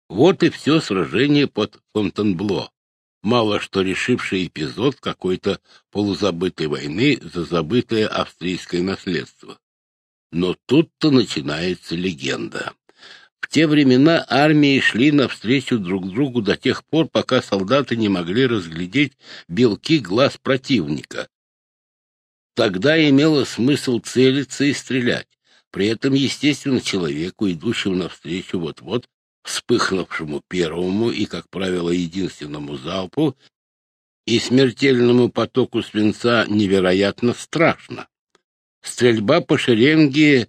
Вот и все сражение под Фонтенбло. Мало что решивший эпизод какой-то полузабытой войны за забытое австрийское наследство. Но тут-то начинается легенда. В те времена армии шли навстречу друг другу до тех пор, пока солдаты не могли разглядеть белки глаз противника. Тогда имело смысл целиться и стрелять. При этом, естественно, человеку, идущему навстречу вот-вот вспыхнувшему первому и, как правило, единственному залпу и смертельному потоку свинца невероятно страшно. Стрельба по шеренге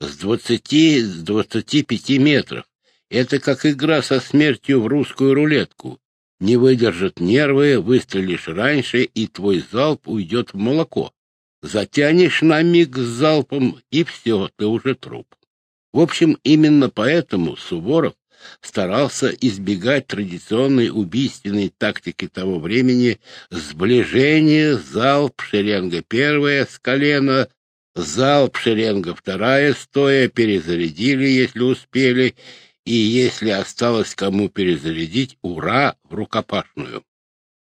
с 20-25 метров. Это как игра со смертью в русскую рулетку. Не выдержат нервы, выстрелишь раньше, и твой залп уйдет в молоко. Затянешь на миг с залпом, и все, ты уже труп. В общем, именно поэтому Суворов старался избегать традиционной убийственной тактики того времени сближение, залп, шеренга первая с колена, залп, шеренга вторая стоя, перезарядили, если успели, и если осталось кому перезарядить, ура, в рукопашную.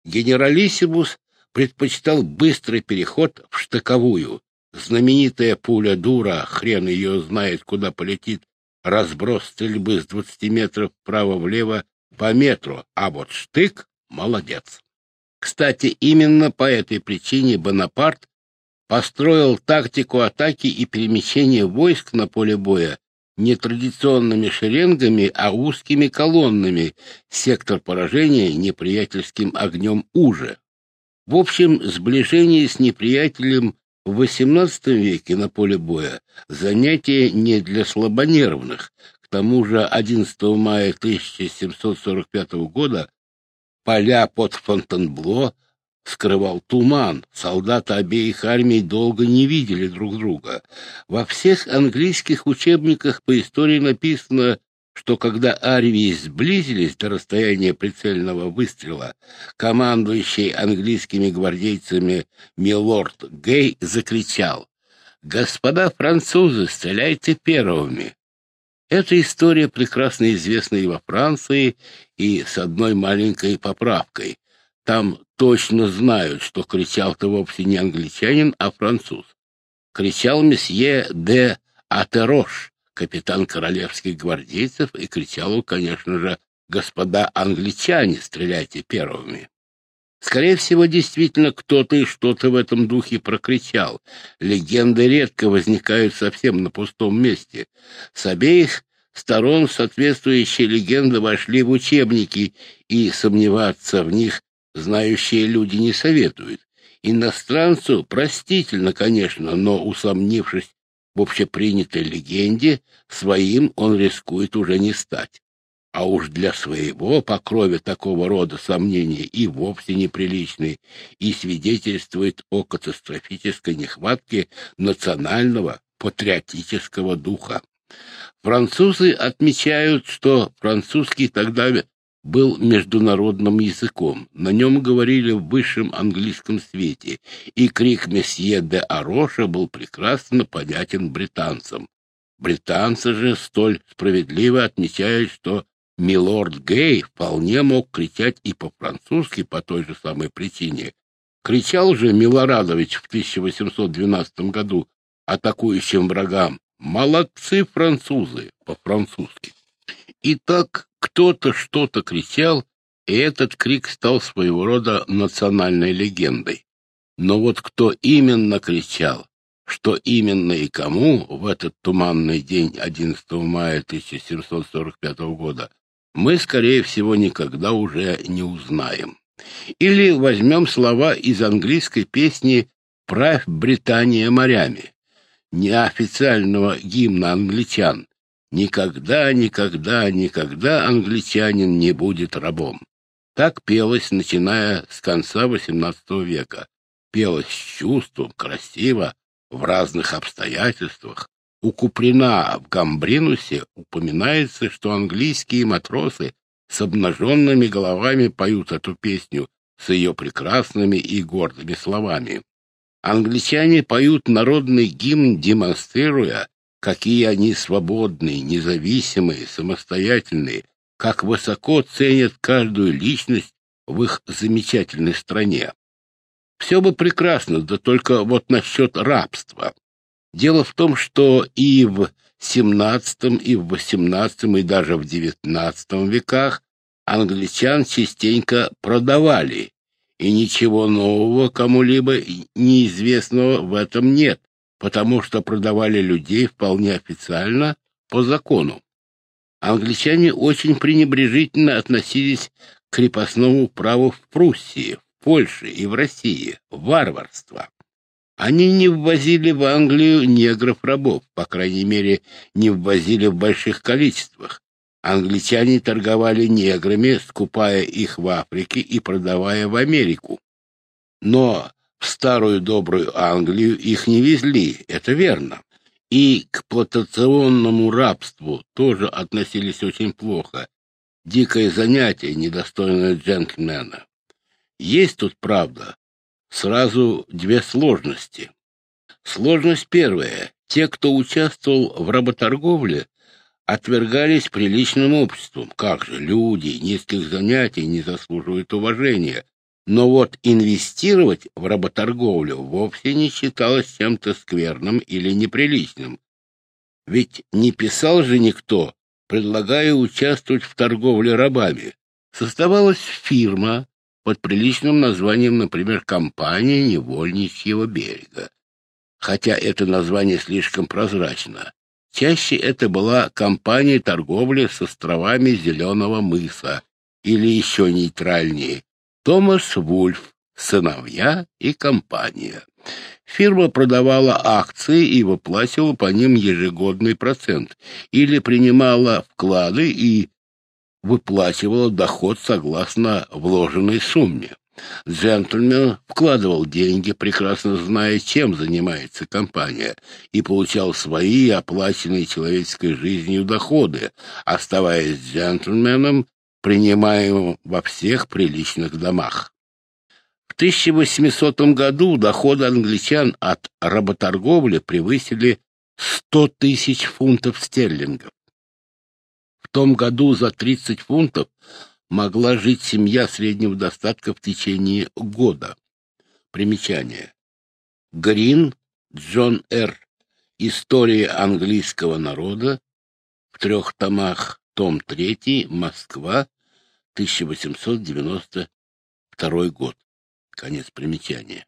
Генералиссимус предпочитал быстрый переход в штыковую. Знаменитая пуля дура, хрен ее знает, куда полетит, разброс стрельбы с 20 метров вправо-влево по метру, а вот штык — молодец. Кстати, именно по этой причине Бонапарт построил тактику атаки и перемещения войск на поле боя не традиционными шеренгами, а узкими колоннами, сектор поражения неприятельским огнем уже. В общем, сближение с неприятелем в XVIII веке на поле боя занятие не для слабонервных. К тому же 11 мая 1745 года поля под Фонтенбло скрывал туман. Солдаты обеих армий долго не видели друг друга. Во всех английских учебниках по истории написано что когда армии сблизились до расстояния прицельного выстрела, командующий английскими гвардейцами милорд Гей закричал «Господа французы, стреляйте первыми!» Эта история прекрасно известна и во Франции, и с одной маленькой поправкой. Там точно знают, что кричал-то вовсе не англичанин, а француз. Кричал месье де Атерош, капитан королевских гвардейцев и кричал он, конечно же, «Господа англичане, стреляйте первыми!» Скорее всего, действительно, кто-то и что-то в этом духе прокричал. Легенды редко возникают совсем на пустом месте. С обеих сторон соответствующие легенды вошли в учебники, и сомневаться в них знающие люди не советуют. Иностранцу простительно, конечно, но, усомнившись в общепринятой легенде своим он рискует уже не стать. А уж для своего по такого рода сомнения и вовсе неприличны и свидетельствует о катастрофической нехватке национального патриотического духа. Французы отмечают, что французский тогда был международным языком. На нем говорили в высшем английском свете, и крик месье де Ароша был прекрасно понятен британцам. Британцы же столь справедливо отмечают, что милорд Гей вполне мог кричать и по-французски по той же самой причине. Кричал же Милорадович в 1812 году атакующим врагам «Молодцы французы!» по-французски. Итак, кто-то что-то кричал, и этот крик стал своего рода национальной легендой. Но вот кто именно кричал, что именно и кому в этот туманный день 11 мая 1745 года, мы, скорее всего, никогда уже не узнаем. Или возьмем слова из английской песни «Правь Британия морями», неофициального гимна англичан, Никогда, никогда, никогда англичанин не будет рабом. Так пелось, начиная с конца XVIII века. Пелось с чувством, красиво, в разных обстоятельствах. У Куприна в Гамбринусе упоминается, что английские матросы с обнаженными головами поют эту песню с ее прекрасными и гордыми словами. Англичане поют народный гимн, демонстрируя, какие они свободные, независимые, самостоятельные, как высоко ценят каждую личность в их замечательной стране. Все бы прекрасно, да только вот насчет рабства. Дело в том, что и в XVII и в XVIII и даже в XIX веках англичан частенько продавали, и ничего нового кому-либо неизвестного в этом нет, потому что продавали людей вполне официально по закону. Англичане очень пренебрежительно относились к крепостному праву в Пруссии, в Польше и в России. Варварство. Они не ввозили в Англию негров-рабов, по крайней мере, не ввозили в больших количествах. Англичане торговали неграми, скупая их в Африке и продавая в Америку. Но в старую добрую Англию их не везли, это верно. И к плантационному рабству тоже относились очень плохо. Дикое занятие, недостойное джентльмена. Есть тут, правда, сразу две сложности. Сложность первая. Те, кто участвовал в работорговле, отвергались приличным обществом. Как же, люди низких занятий не заслуживают уважения. Но вот инвестировать в работорговлю вовсе не считалось чем-то скверным или неприличным. Ведь не писал же никто, предлагая участвовать в торговле рабами. Создавалась фирма под приличным названием, например, «Компания невольничьего берега». Хотя это название слишком прозрачно. Чаще это была компания торговли с островами Зеленого мыса, или еще нейтральнее, Томас Вульф, сыновья и компания. Фирма продавала акции и выплачивала по ним ежегодный процент, или принимала вклады и выплачивала доход согласно вложенной сумме. Джентльмен вкладывал деньги, прекрасно зная, чем занимается компания, и получал свои оплаченные человеческой жизнью доходы, оставаясь джентльменом, принимаемым во всех приличных домах. В 1800 году доходы англичан от работорговли превысили 100 тысяч фунтов стерлингов. В том году за 30 фунтов могла жить семья среднего достатка в течение года. Примечание. Грин, Джон Р. История английского народа в трех томах, том 3, Москва, 1892 год. Конец примечания.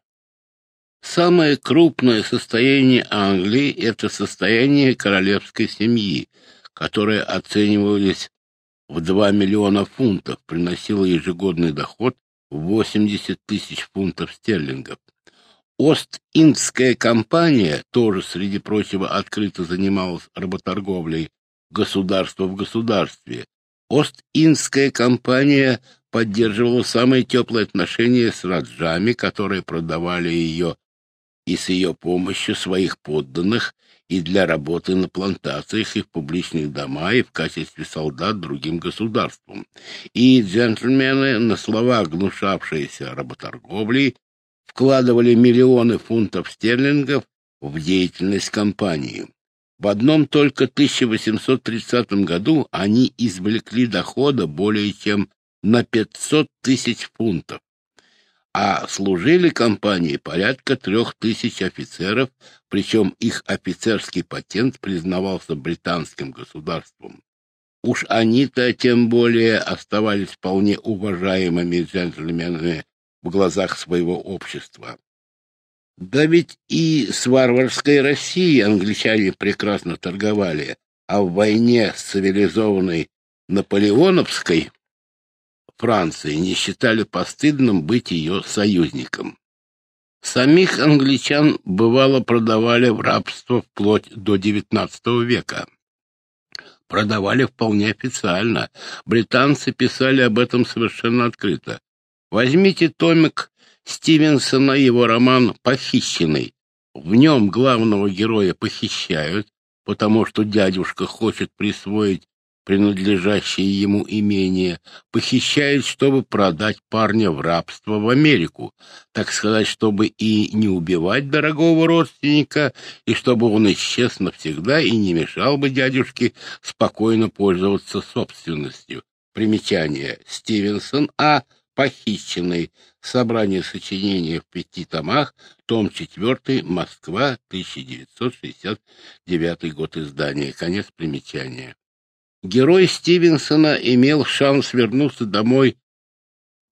Самое крупное состояние Англии – это состояние королевской семьи, которое оценивалось в 2 миллиона фунтов, приносила ежегодный доход в 80 тысяч фунтов стерлингов. Ост-Индская компания тоже, среди прочего, открыто занималась работорговлей государства в государстве. Ост-Индская компания поддерживала самые теплые отношения с раджами, которые продавали ее и с ее помощью своих подданных и для работы на плантациях и в публичных домах и в качестве солдат другим государствам. И джентльмены, на слова гнушавшиеся работорговлей, вкладывали миллионы фунтов стерлингов в деятельность компании. В одном только 1830 году они извлекли дохода более чем на 500 тысяч фунтов а служили компании порядка трех тысяч офицеров, причем их офицерский патент признавался британским государством. Уж они-то тем более оставались вполне уважаемыми джентльменами в глазах своего общества. Да ведь и с варварской Россией англичане прекрасно торговали, а в войне с цивилизованной Наполеоновской Франции не считали постыдным быть ее союзником. Самих англичан бывало продавали в рабство вплоть до XIX века. Продавали вполне официально. Британцы писали об этом совершенно открыто. Возьмите томик Стивенсона, его роман «Похищенный». В нем главного героя похищают, потому что дядюшка хочет присвоить принадлежащее ему имение, похищает, чтобы продать парня в рабство в Америку, так сказать, чтобы и не убивать дорогого родственника, и чтобы он исчез навсегда и не мешал бы дядюшке спокойно пользоваться собственностью. Примечание. Стивенсон А. Похищенный. Собрание сочинений в пяти томах. Том 4. Москва. 1969 год издания. Конец примечания. Герой Стивенсона имел шанс вернуться домой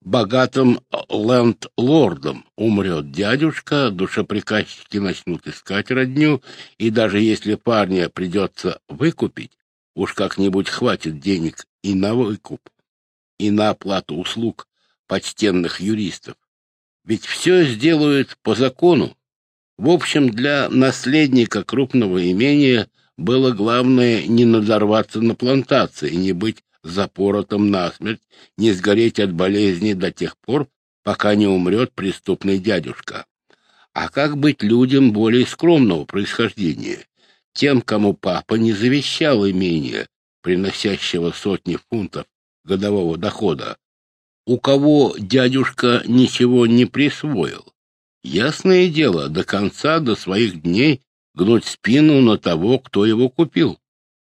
богатым ленд-лордом. Умрет дядюшка, душеприказчики начнут искать родню, и даже если парня придется выкупить, уж как-нибудь хватит денег и на выкуп, и на оплату услуг почтенных юристов. Ведь все сделают по закону. В общем, для наследника крупного имения было главное не надорваться на плантации не быть запоротым насмерть, не сгореть от болезни до тех пор, пока не умрет преступный дядюшка. А как быть людям более скромного происхождения? Тем, кому папа не завещал имение, приносящего сотни фунтов годового дохода, у кого дядюшка ничего не присвоил. Ясное дело, до конца, до своих дней гнуть спину на того, кто его купил.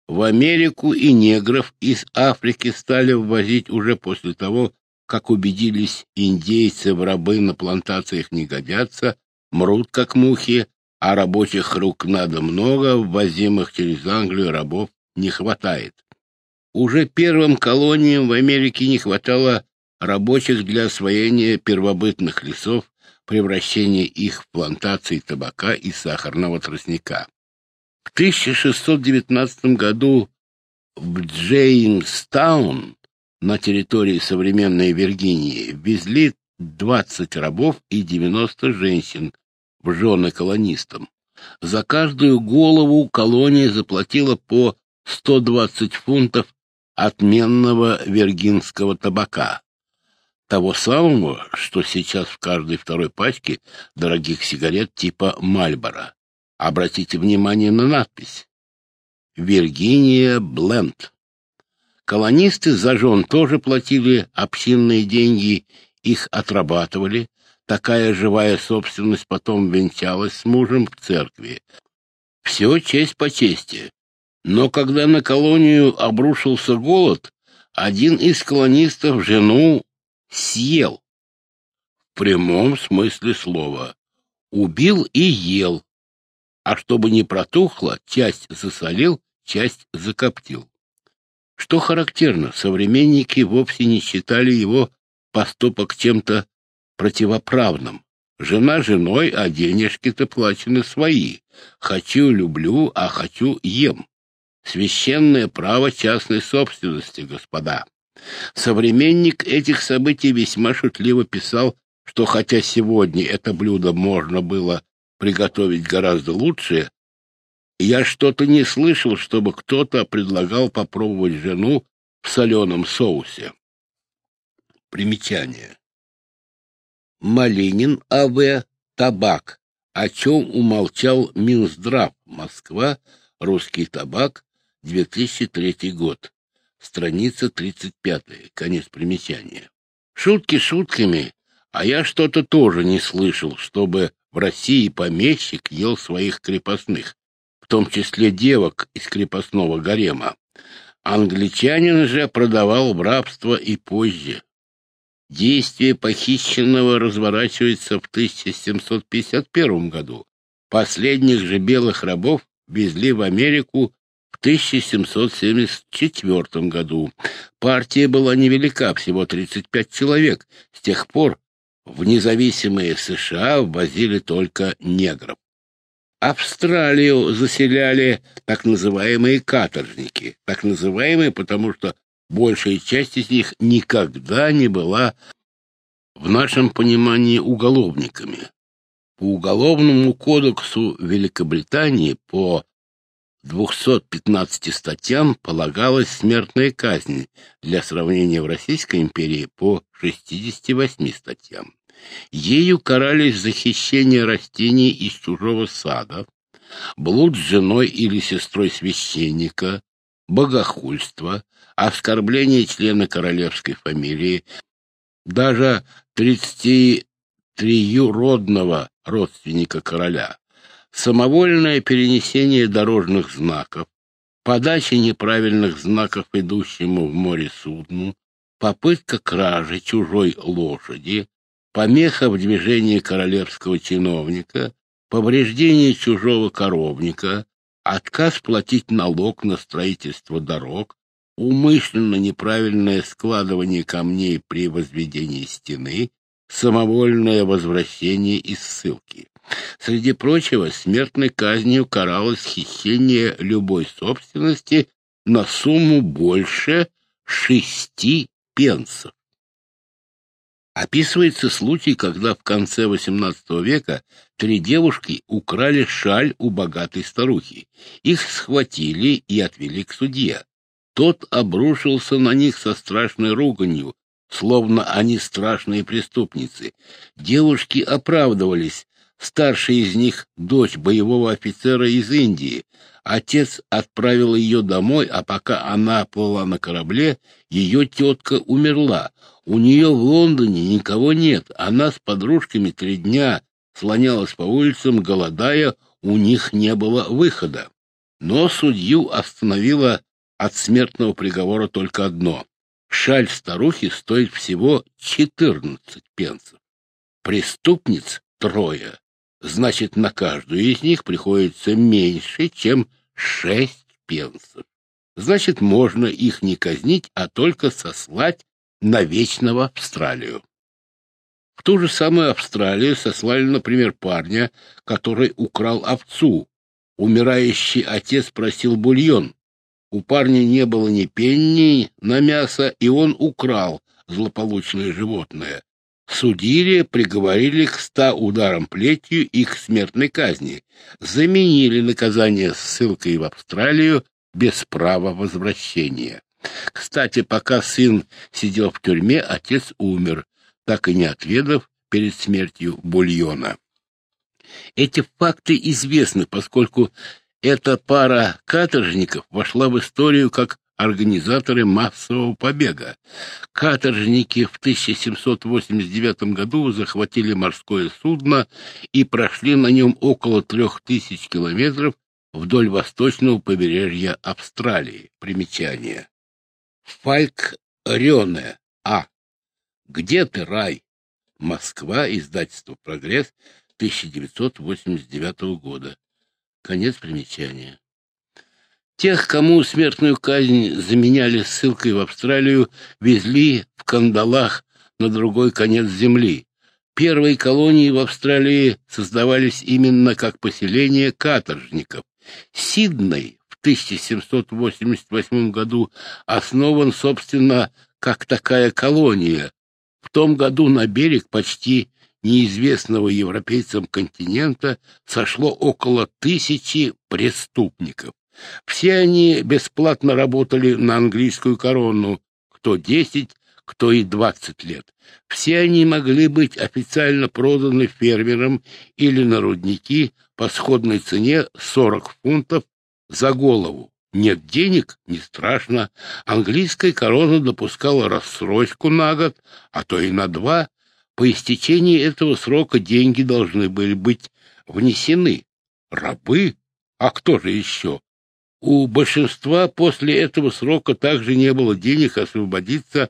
В Америку и негров из Африки стали ввозить уже после того, как убедились индейцы в рабы на плантациях не годятся, мрут как мухи, а рабочих рук надо много, ввозимых через Англию рабов не хватает. Уже первым колониям в Америке не хватало рабочих для освоения первобытных лесов, превращения их в плантации табака и сахарного тростника. В 1619 году в Джеймстаун на территории современной Виргинии везли 20 рабов и 90 женщин в жены колонистам. За каждую голову колония заплатила по 120 фунтов отменного виргинского табака того самого, что сейчас в каждой второй пачке дорогих сигарет типа Мальбора. Обратите внимание на надпись. Виргиния Бленд. Колонисты за жен тоже платили общинные деньги, их отрабатывали. Такая живая собственность потом венчалась с мужем в церкви. Все честь по чести. Но когда на колонию обрушился голод, один из колонистов жену съел. В прямом смысле слова. Убил и ел. А чтобы не протухло, часть засолил, часть закоптил. Что характерно, современники вовсе не считали его поступок чем-то противоправным. Жена женой, а денежки-то плачены свои. Хочу — люблю, а хочу — ем. Священное право частной собственности, господа. Современник этих событий весьма шутливо писал, что хотя сегодня это блюдо можно было приготовить гораздо лучше, я что-то не слышал, чтобы кто-то предлагал попробовать жену в соленом соусе. Примечание. Малинин А.В. Табак. О чем умолчал Минздрав. Москва. Русский табак. 2003 год страница 35, конец примечания. Шутки шутками, а я что-то тоже не слышал, чтобы в России помещик ел своих крепостных, в том числе девок из крепостного гарема. Англичанин же продавал в рабство и позже. Действие похищенного разворачивается в 1751 году. Последних же белых рабов везли в Америку в 1774 году. Партия была невелика, всего 35 человек. С тех пор в независимые США ввозили только негров. Австралию заселяли так называемые каторжники, так называемые, потому что большая часть из них никогда не была в нашем понимании уголовниками. По Уголовному кодексу Великобритании по 215 статьям полагалась смертная казнь, для сравнения в Российской империи по 68 статьям. Ею карались за хищение растений из чужого сада, блуд с женой или сестрой священника, богохульство, оскорбление члена королевской фамилии, даже 33-родного родственника короля, самовольное перенесение дорожных знаков, подача неправильных знаков идущему в море судну, попытка кражи чужой лошади, помеха в движении королевского чиновника, повреждение чужого коровника, отказ платить налог на строительство дорог, умышленно неправильное складывание камней при возведении стены, самовольное возвращение из ссылки. Среди прочего, смертной казнью каралось хищение любой собственности на сумму больше шести пенсов. Описывается случай, когда в конце XVIII века три девушки украли шаль у богатой старухи. Их схватили и отвели к судье. Тот обрушился на них со страшной руганью, словно они страшные преступницы. Девушки оправдывались. Старшая из них — дочь боевого офицера из Индии. Отец отправил ее домой, а пока она плыла на корабле, ее тетка умерла. У нее в Лондоне никого нет. Она с подружками три дня слонялась по улицам, голодая, у них не было выхода. Но судью остановила от смертного приговора только одно. Шаль старухи стоит всего 14 пенсов. Преступниц трое. Значит, на каждую из них приходится меньше, чем 6 пенсов. Значит, можно их не казнить, а только сослать навечно в Австралию. В ту же самую Австралию сослали, например, парня, который украл овцу. Умирающий отец просил бульон. У парня не было ни пенни на мясо, и он украл злополучное животное. Судили, приговорили к ста ударам плетью и к смертной казни. Заменили наказание ссылкой в Австралию без права возвращения. Кстати, пока сын сидел в тюрьме, отец умер, так и не отведав перед смертью бульона. Эти факты известны, поскольку эта пара каторжников вошла в историю как организаторы массового побега. Каторжники в 1789 году захватили морское судно и прошли на нем около трех тысяч километров вдоль восточного побережья Австралии. Примечание. Фальк Рене. А. Где ты, рай? Москва. Издательство «Прогресс» 1989 года. Конец примечания. Тех, кому смертную казнь заменяли ссылкой в Австралию, везли в кандалах на другой конец земли. Первые колонии в Австралии создавались именно как поселение каторжников. Сидней в 1788 году основан, собственно, как такая колония. В том году на берег почти неизвестного европейцам континента сошло около тысячи преступников. Все они бесплатно работали на английскую корону, кто десять, кто и двадцать лет. Все они могли быть официально проданы фермерам или на рудники по сходной цене сорок фунтов за голову. Нет денег — не страшно. Английская корона допускала рассрочку на год, а то и на два, по истечении этого срока деньги должны были быть внесены. Рабы? А кто же еще? У большинства после этого срока также не было денег освободиться,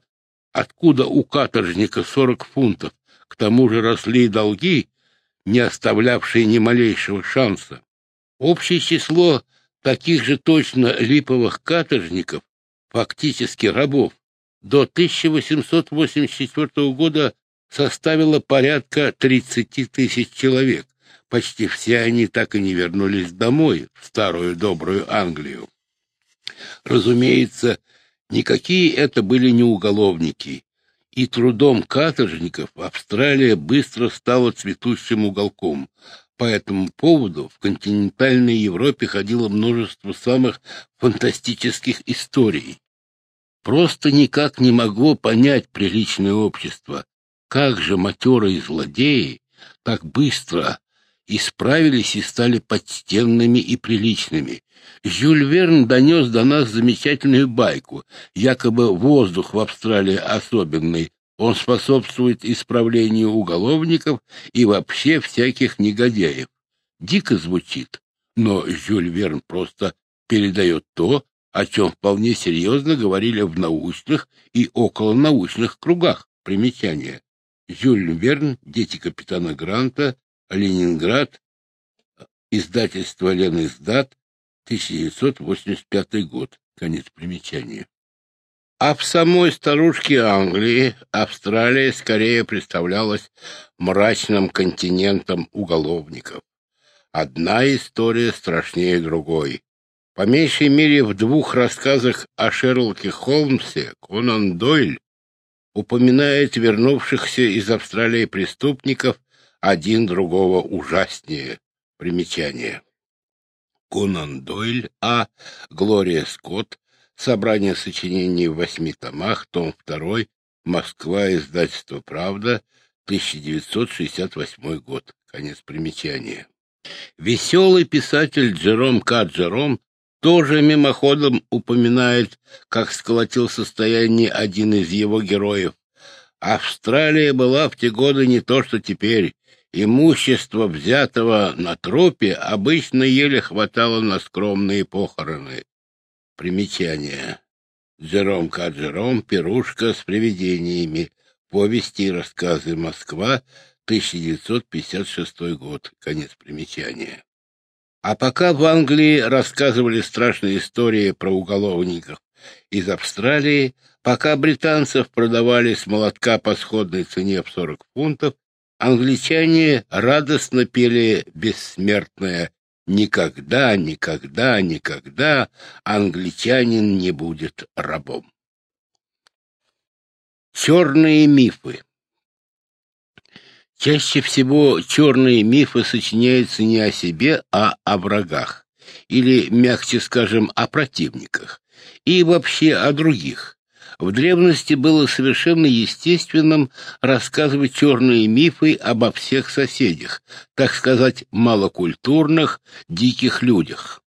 откуда у каторжника 40 фунтов. К тому же росли долги, не оставлявшие ни малейшего шанса. Общее число таких же точно липовых каторжников, фактически рабов, до 1884 года составило порядка 30 тысяч человек. Почти все они так и не вернулись домой, в старую добрую Англию. Разумеется, никакие это были не уголовники, и трудом каторжников Австралия быстро стала цветущим уголком. По этому поводу в континентальной Европе ходило множество самых фантастических историй. Просто никак не могло понять приличное общество, как же матерые злодеи так быстро исправились и стали почтенными и приличными. Жюль Верн донес до нас замечательную байку. Якобы воздух в Австралии особенный. Он способствует исправлению уголовников и вообще всяких негодяев. Дико звучит, но Жюль Верн просто передает то, о чем вполне серьезно говорили в научных и околонаучных кругах. Примечание. Жюль Верн, «Дети капитана Гранта», Ленинград, издательство Лениздат, 1985 год. Конец примечания. А в самой старушке Англии Австралия скорее представлялась мрачным континентом уголовников. Одна история страшнее другой. По меньшей мере в двух рассказах о Шерлоке Холмсе Конан Дойль упоминает вернувшихся из Австралии преступников один другого ужаснее. Примечание. Конан Дойль, А. Глория Скотт, Собрание сочинений в восьми томах, том 2, Москва, издательство «Правда», 1968 год. Конец примечания. Веселый писатель Джером К. Джером тоже мимоходом упоминает, как сколотил состояние один из его героев. Австралия была в те годы не то, что теперь. Имущество, взятого на тропе, обычно еле хватало на скромные похороны. Примечание. Джером К. Джером, «Пирушка с привидениями», повести и рассказы «Москва», 1956 год. Конец примечания. А пока в Англии рассказывали страшные истории про уголовников из Австралии, пока британцев продавали с молотка по сходной цене в 40 фунтов, англичане радостно пели бессмертное Никогда, никогда, никогда англичанин не будет рабом. Черные мифы Чаще всего черные мифы сочиняются не о себе, а о врагах, или, мягче скажем, о противниках, и вообще о других. В древности было совершенно естественным рассказывать черные мифы обо всех соседях, так сказать, малокультурных, диких людях.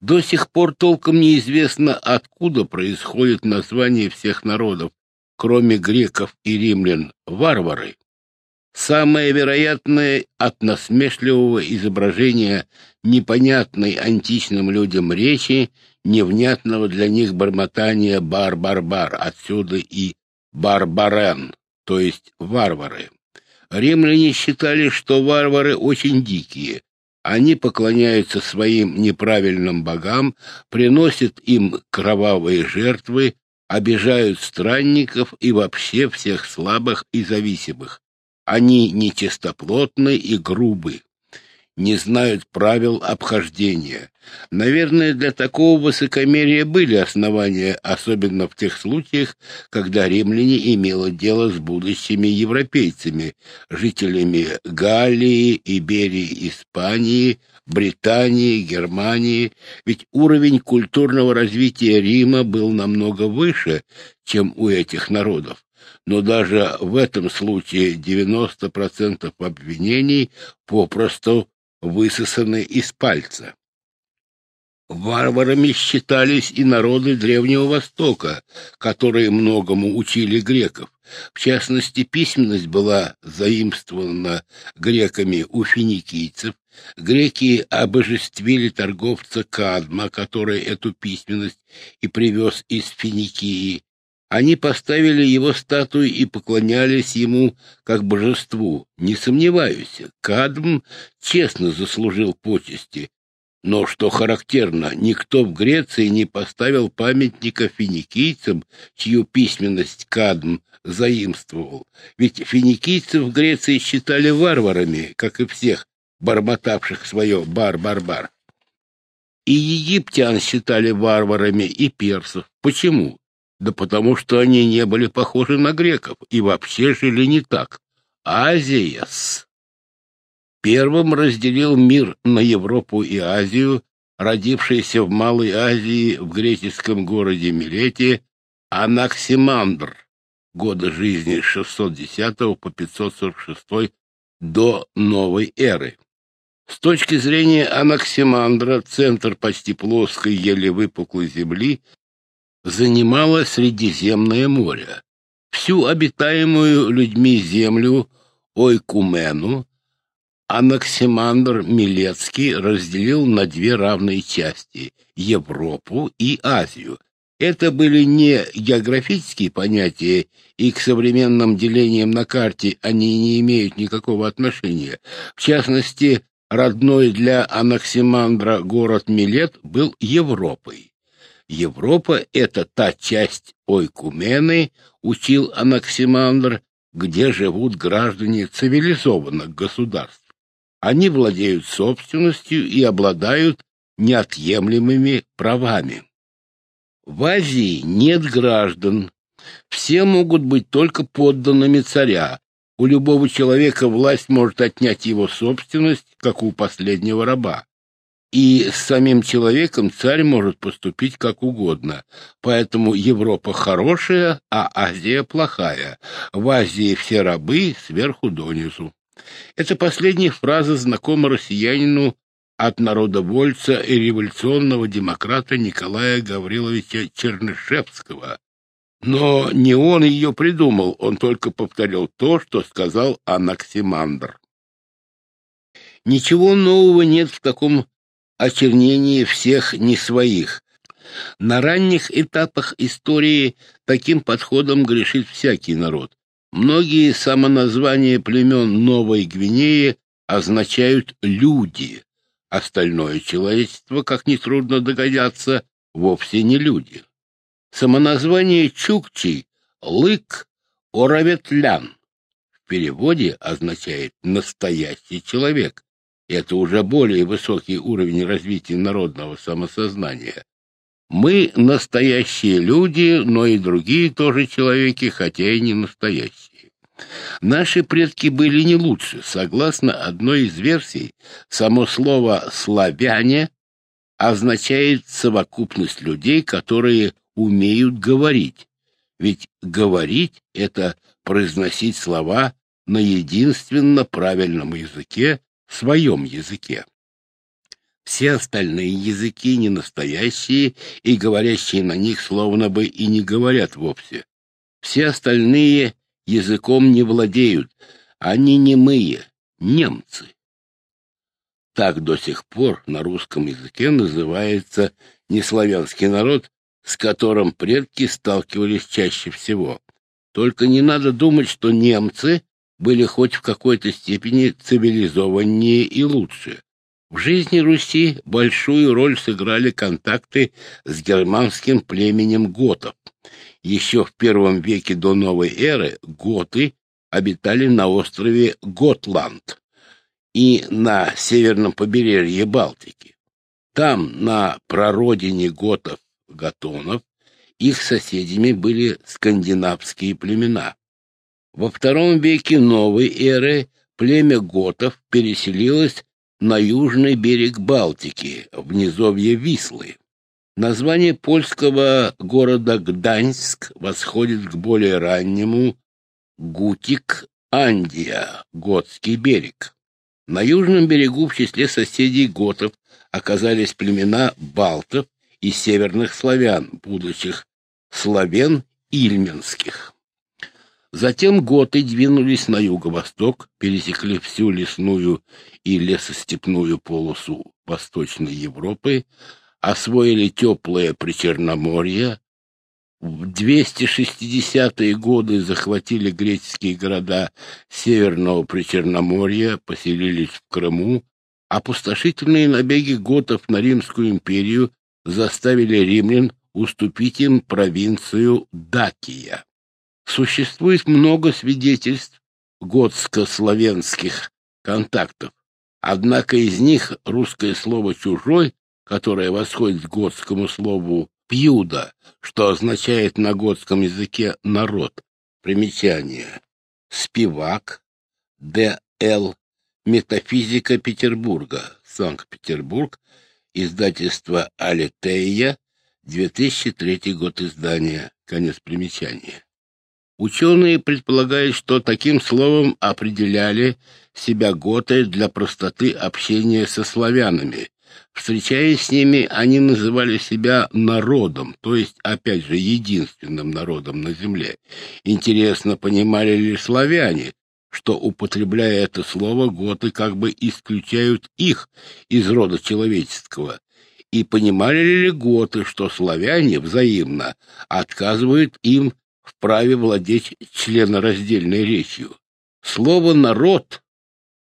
До сих пор толком неизвестно, откуда происходит название всех народов, кроме греков и римлян, варвары. Самое вероятное от насмешливого изображения непонятной античным людям речи невнятного для них бормотания «бар-бар-бар», отсюда и «барбарен», то есть «варвары». Римляне считали, что варвары очень дикие. Они поклоняются своим неправильным богам, приносят им кровавые жертвы, обижают странников и вообще всех слабых и зависимых. Они нечистоплотны и грубы не знают правил обхождения. Наверное, для такого высокомерия были основания, особенно в тех случаях, когда римляне имело дело с будущими европейцами, жителями Галлии, Иберии, Испании, Британии, Германии, ведь уровень культурного развития Рима был намного выше, чем у этих народов. Но даже в этом случае 90% обвинений попросту высосаны из пальца. Варварами считались и народы Древнего Востока, которые многому учили греков. В частности, письменность была заимствована греками у финикийцев. Греки обожествили торговца Кадма, который эту письменность и привез из Финикии, они поставили его статую и поклонялись ему как божеству. Не сомневаюсь, Кадм честно заслужил почести. Но, что характерно, никто в Греции не поставил памятника финикийцам, чью письменность Кадм заимствовал. Ведь финикийцев в Греции считали варварами, как и всех, бормотавших свое «бар-бар-бар». И египтян считали варварами, и персов. Почему? Да потому что они не были похожи на греков и вообще жили не так. Азияс первым разделил мир на Европу и Азию, родившийся в Малой Азии в греческом городе Милете Анаксимандр, годы жизни с 610 по 546 до новой эры. С точки зрения Анаксимандра, центр почти плоской, еле выпуклой земли занимало Средиземное море. Всю обитаемую людьми землю Ойкумену Анаксимандр Милецкий разделил на две равные части – Европу и Азию. Это были не географические понятия, и к современным делениям на карте они не имеют никакого отношения. В частности, родной для Анаксимандра город Милет был Европой. Европа — это та часть Ойкумены, учил Анаксимандр, где живут граждане цивилизованных государств. Они владеют собственностью и обладают неотъемлемыми правами. В Азии нет граждан. Все могут быть только подданными царя. У любого человека власть может отнять его собственность, как у последнего раба. И с самим человеком царь может поступить как угодно. Поэтому Европа хорошая, а Азия плохая. В Азии все рабы сверху донизу. Эта последняя фраза знакома россиянину от народовольца и революционного демократа Николая Гавриловича Чернышевского. Но не он ее придумал, он только повторил то, что сказал Анаксимандр. Ничего нового нет в таком очернении всех не своих. На ранних этапах истории таким подходом грешит всякий народ. Многие самоназвания племен Новой Гвинеи означают «люди». Остальное человечество, как нетрудно догадаться, вовсе не люди. Самоназвание Чукчи — Лык Ораветлян. В переводе означает «настоящий человек». Это уже более высокий уровень развития народного самосознания. Мы настоящие люди, но и другие тоже человеки, хотя и не настоящие. Наши предки были не лучше. Согласно одной из версий, само слово «славяне» означает совокупность людей, которые умеют говорить. Ведь говорить — это произносить слова на единственно правильном языке, своем языке. Все остальные языки не настоящие, и говорящие на них словно бы и не говорят вовсе. Все остальные языком не владеют, они немые, немцы. Так до сих пор на русском языке называется неславянский народ, с которым предки сталкивались чаще всего. Только не надо думать, что немцы были хоть в какой-то степени цивилизованнее и лучше. В жизни Руси большую роль сыграли контакты с германским племенем готов. Еще в первом веке до новой эры готы обитали на острове Готланд и на северном побережье Балтики. Там, на прародине готов-гатонов, их соседями были скандинавские племена. Во втором веке новой эры племя готов переселилось на южный берег Балтики, в низовье Вислы. Название польского города Гданьск восходит к более раннему Гутик Андия, Готский берег. На южном берегу в числе соседей готов оказались племена балтов и северных славян, будущих славян ильменских. Затем готы двинулись на юго-восток, пересекли всю лесную и лесостепную полосу Восточной Европы, освоили теплое Причерноморье, в 260-е годы захватили греческие города Северного Причерноморья, поселились в Крыму, опустошительные набеги готов на Римскую империю заставили римлян уступить им провинцию Дакия. Существует много свидетельств готско-славянских контактов, однако из них русское слово «чужой», которое восходит к готскому слову «пьюда», что означает на готском языке «народ». Примечание. Спивак, Д.Л. Метафизика Петербурга, Санкт-Петербург, издательство Алитея, 2003 год издания. Конец примечания. Ученые предполагают, что таким словом определяли себя готы для простоты общения со славянами. Встречаясь с ними, они называли себя народом, то есть, опять же, единственным народом на земле. Интересно, понимали ли славяне, что, употребляя это слово, готы как бы исключают их из рода человеческого. И понимали ли готы, что славяне взаимно отказывают им в праве владеть членораздельной речью? Слово «народ»,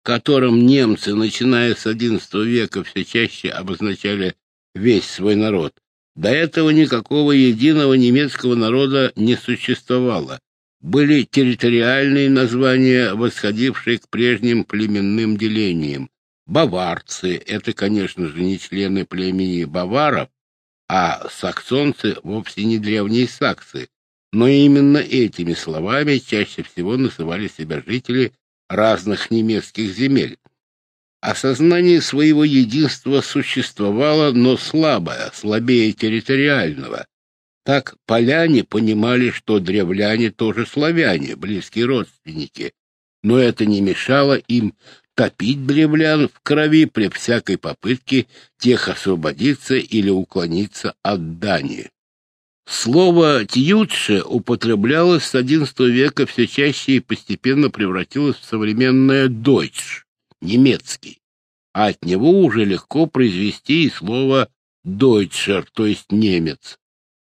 которым немцы, начиная с XI века, все чаще обозначали весь свой народ, до этого никакого единого немецкого народа не существовало были территориальные названия, восходившие к прежним племенным делениям. Баварцы — это, конечно же, не члены племени баваров, а саксонцы вовсе не древние саксы, но именно этими словами чаще всего называли себя жители разных немецких земель. Осознание своего единства существовало, но слабое, слабее территориального. Так поляне понимали, что древляне тоже славяне, близкие родственники, но это не мешало им топить древлян в крови при всякой попытке тех освободиться или уклониться от дани. Слово «тьютше» употреблялось с XI века все чаще и постепенно превратилось в современное «дойч» — немецкий, а от него уже легко произвести и слово «дойчер», то есть немец.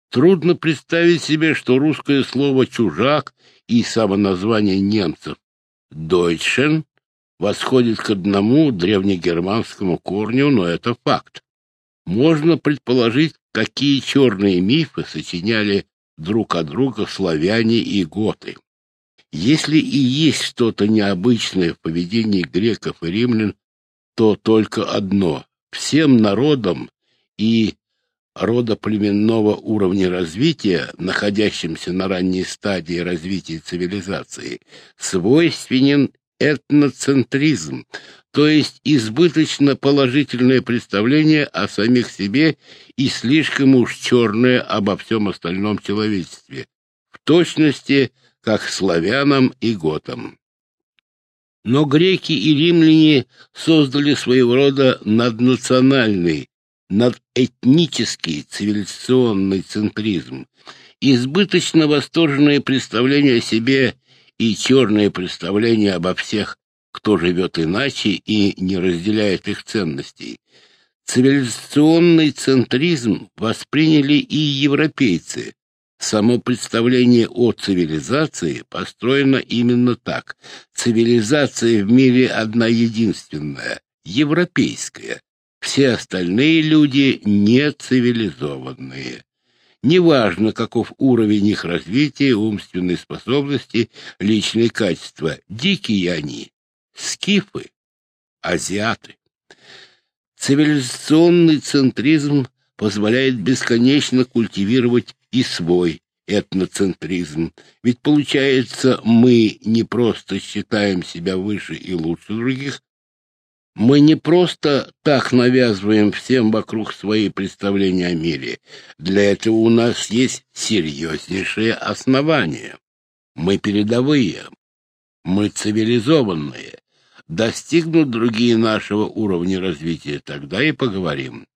Трудно представить себе, что русское слово «чужак» и самоназвание немцев «дойчен» восходит к одному древнегерманскому корню, но это факт. Можно предположить, какие черные мифы сочиняли друг о друга славяне и готы. Если и есть что-то необычное в поведении греков и римлян, то только одно — всем народам и рода племенного уровня развития, находящимся на ранней стадии развития цивилизации, свойственен этноцентризм, то есть избыточно положительное представление о самих себе и слишком уж черное обо всем остальном человечестве, в точности как славянам и готам. Но греки и римляне создали своего рода наднациональный, надэтнический цивилизационный центризм, избыточно восторженное представление о себе и черное представление обо всех, кто живет иначе и не разделяет их ценностей. Цивилизационный центризм восприняли и европейцы. Само представление о цивилизации построено именно так. Цивилизация в мире одна единственная, европейская, все остальные люди не цивилизованные. Неважно, каков уровень их развития, умственной способности, личные качества, дикие они, скифы, азиаты. Цивилизационный центризм позволяет бесконечно культивировать и свой этноцентризм. Ведь получается, мы не просто считаем себя выше и лучше других, мы не просто так навязываем всем вокруг свои представления о мире. Для этого у нас есть серьезнейшие основания. Мы передовые, мы цивилизованные. Достигнут другие нашего уровня развития, тогда и поговорим.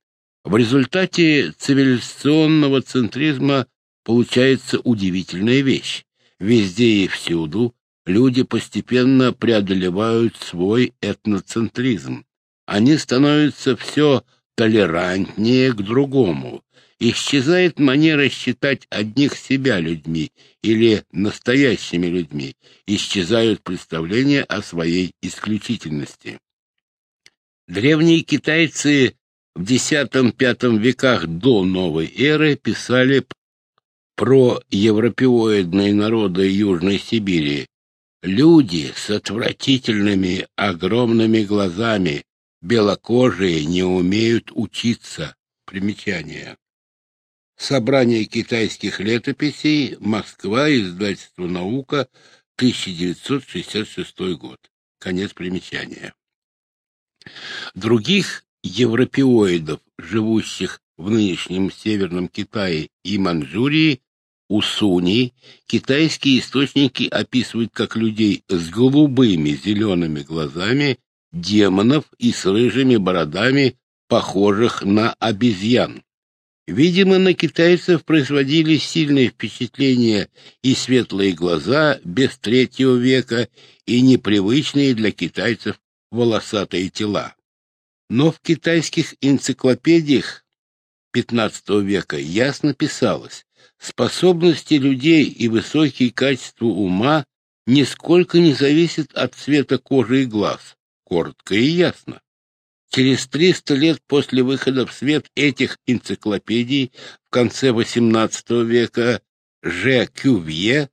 В результате цивилизационного центризма получается удивительная вещь. Везде и всюду люди постепенно преодолевают свой этноцентризм. Они становятся все толерантнее к другому. Исчезает манера считать одних себя людьми или настоящими людьми. Исчезают представления о своей исключительности. Древние китайцы в X-V веках до новой эры писали про европеоидные народы Южной Сибири, Люди с отвратительными огромными глазами, белокожие, не умеют учиться. Примечание. Собрание китайских летописей. Москва. Издательство «Наука». 1966 год. Конец примечания. Других европеоидов, живущих в нынешнем Северном Китае и Манчжурии, у Суни китайские источники описывают как людей с голубыми зелеными глазами, демонов и с рыжими бородами, похожих на обезьян. Видимо, на китайцев производили сильное впечатление и светлые глаза без третьего века, и непривычные для китайцев волосатые тела. Но в китайских энциклопедиях XV века ясно писалось, способности людей и высокие качества ума нисколько не зависят от цвета кожи и глаз, коротко и ясно. Через 300 лет после выхода в свет этих энциклопедий в конце XVIII века Ж. Кювье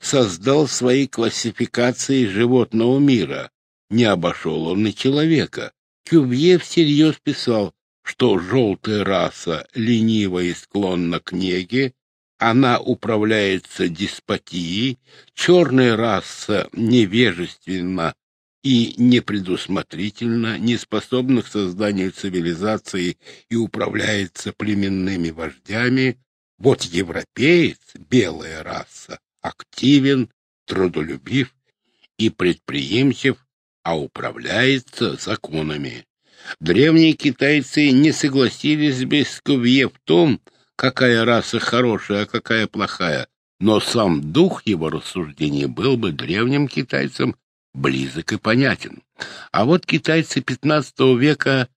создал свои классификации животного мира. Не обошел он и человека. Кювье всерьез писал, что желтая раса ленива и склонна к неге, она управляется деспотией, черная раса невежественна и непредусмотрительно, не способна к созданию цивилизации и управляется племенными вождями, вот европеец, белая раса, активен, трудолюбив и предприимчив, а управляется законами. Древние китайцы не согласились бы с Кувье в том, какая раса хорошая, а какая плохая, но сам дух его рассуждений был бы древним китайцам близок и понятен. А вот китайцы XV века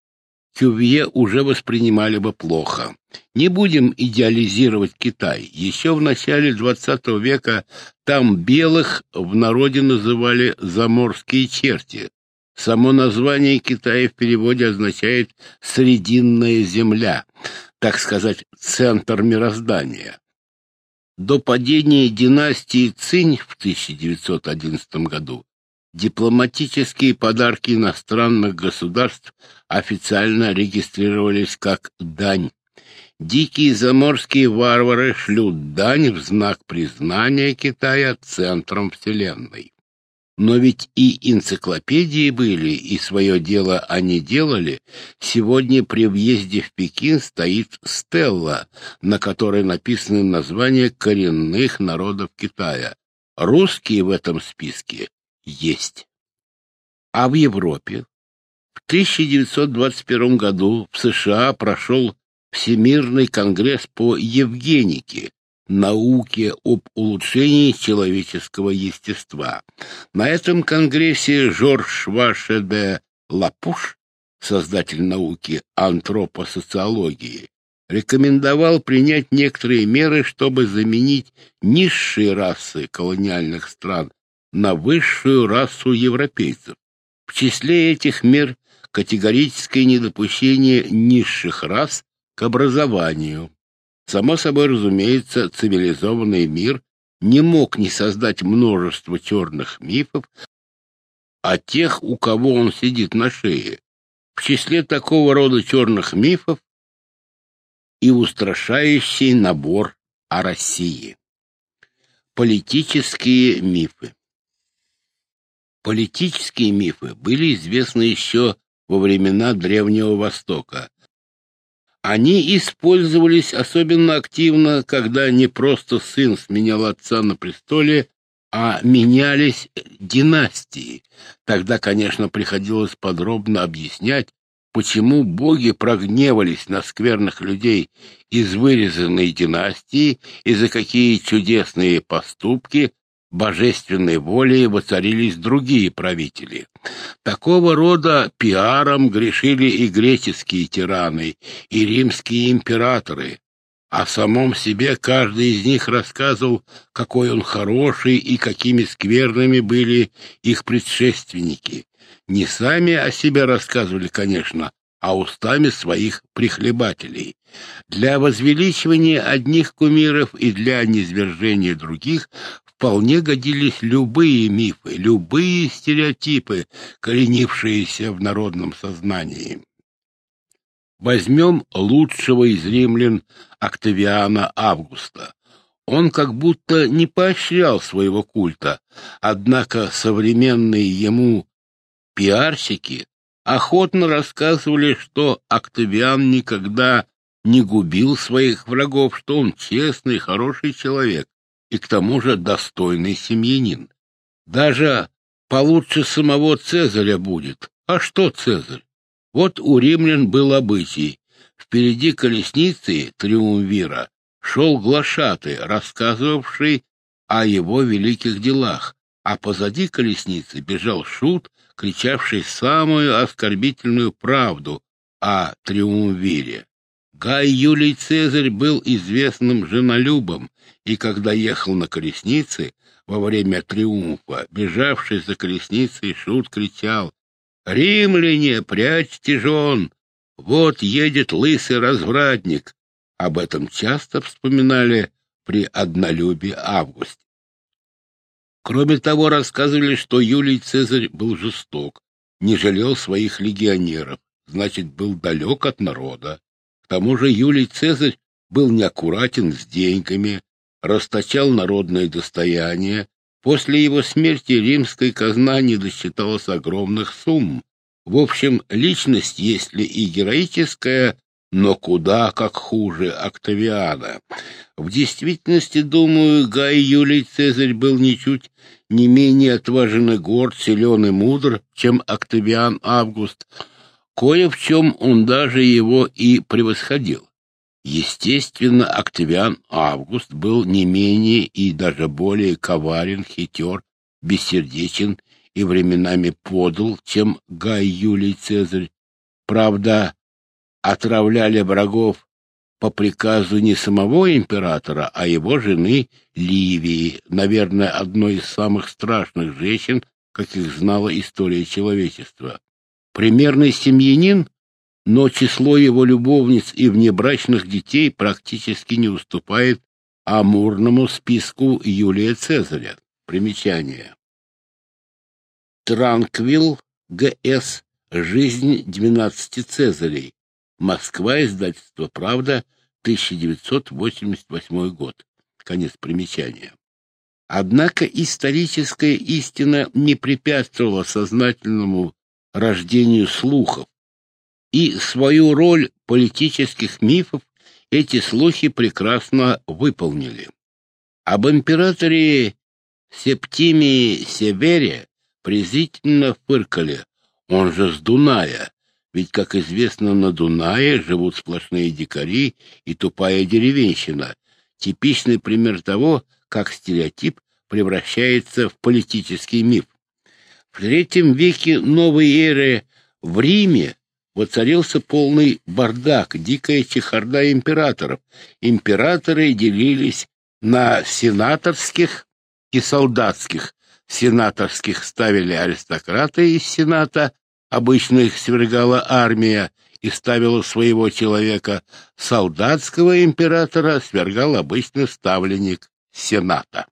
Кювье уже воспринимали бы плохо. Не будем идеализировать Китай. Еще в начале XX века там белых в народе называли «заморские черти». Само название Китая в переводе означает «срединная земля», так сказать, центр мироздания. До падения династии Цинь в 1911 году дипломатические подарки иностранных государств официально регистрировались как дань. Дикие заморские варвары шлют дань в знак признания Китая центром Вселенной. Но ведь и энциклопедии были, и свое дело они делали. Сегодня при въезде в Пекин стоит стелла, на которой написаны названия коренных народов Китая. Русские в этом списке есть. А в Европе? В 1921 году в США прошел Всемирный конгресс по евгенике, науке об улучшении человеческого естества. На этом конгрессе Жорж Ваше де Лапуш, создатель науки антропосоциологии, рекомендовал принять некоторые меры, чтобы заменить низшие расы колониальных стран на высшую расу европейцев. В числе этих мер категорическое недопущение низших рас к образованию. Само собой разумеется, цивилизованный мир не мог не создать множество черных мифов о тех, у кого он сидит на шее. В числе такого рода черных мифов и устрашающий набор о России. Политические мифы Политические мифы были известны еще во времена Древнего Востока, они использовались особенно активно, когда не просто сын сменял отца на престоле, а менялись династии. Тогда, конечно, приходилось подробно объяснять, почему боги прогневались на скверных людей из вырезанной династии и за какие чудесные поступки божественной волей воцарились другие правители. Такого рода пиаром грешили и греческие тираны, и римские императоры. О самом себе каждый из них рассказывал, какой он хороший и какими скверными были их предшественники. Не сами о себе рассказывали, конечно, а устами своих прихлебателей. Для возвеличивания одних кумиров и для низвержения других вполне годились любые мифы, любые стереотипы, коренившиеся в народном сознании. Возьмем лучшего из римлян Октавиана Августа. Он как будто не поощрял своего культа, однако современные ему пиарщики охотно рассказывали, что Октавиан никогда не губил своих врагов, что он честный, хороший человек и к тому же достойный семьянин. Даже получше самого Цезаря будет. А что Цезарь? Вот у римлян был обычай. Впереди колесницы триумвира шел глашатый, рассказывавший о его великих делах, а позади колесницы бежал шут, кричавший самую оскорбительную правду о триумвире. Гай Юлий Цезарь был известным женолюбом, и когда ехал на колеснице во время триумфа, бежавший за колесницей, шут кричал «Римляне, прячьте жен! Вот едет лысый развратник!» Об этом часто вспоминали при однолюбе Августе. Кроме того, рассказывали, что Юлий Цезарь был жесток, не жалел своих легионеров, значит, был далек от народа. К тому же Юлий Цезарь был неаккуратен с деньгами, расточал народное достояние. После его смерти римская казна не досчиталась огромных сумм. В общем, личность, если и героическая, но куда как хуже Октавиана. В действительности, думаю, Гай Юлий Цезарь был ничуть не менее отважен и горд, силен и мудр, чем Октавиан Август, Кое в чем он даже его и превосходил. Естественно, Октавиан Август был не менее и даже более коварен, хитер, бессердечен и временами подал, чем Гай Юлий Цезарь. Правда, отравляли врагов по приказу не самого императора, а его жены Ливии, наверное, одной из самых страшных женщин, каких знала история человечества примерный семьянин, но число его любовниц и внебрачных детей практически не уступает амурному списку Юлия Цезаря. Примечание. Транквилл, Г.С. Жизнь двенадцати Цезарей. Москва, издательство «Правда», 1988 год. Конец примечания. Однако историческая истина не препятствовала сознательному рождению слухов, и свою роль политических мифов эти слухи прекрасно выполнили. Об императоре Септимии Севере презрительно фыркали, он же с Дуная, ведь, как известно, на Дунае живут сплошные дикари и тупая деревенщина, типичный пример того, как стереотип превращается в политический миф. В третьем веке новой эры в Риме воцарился полный бардак, дикая чехарда императоров. Императоры делились на сенаторских и солдатских. Сенаторских ставили аристократы из сената, обычно их свергала армия и ставила своего человека. Солдатского императора свергал обычно ставленник сената.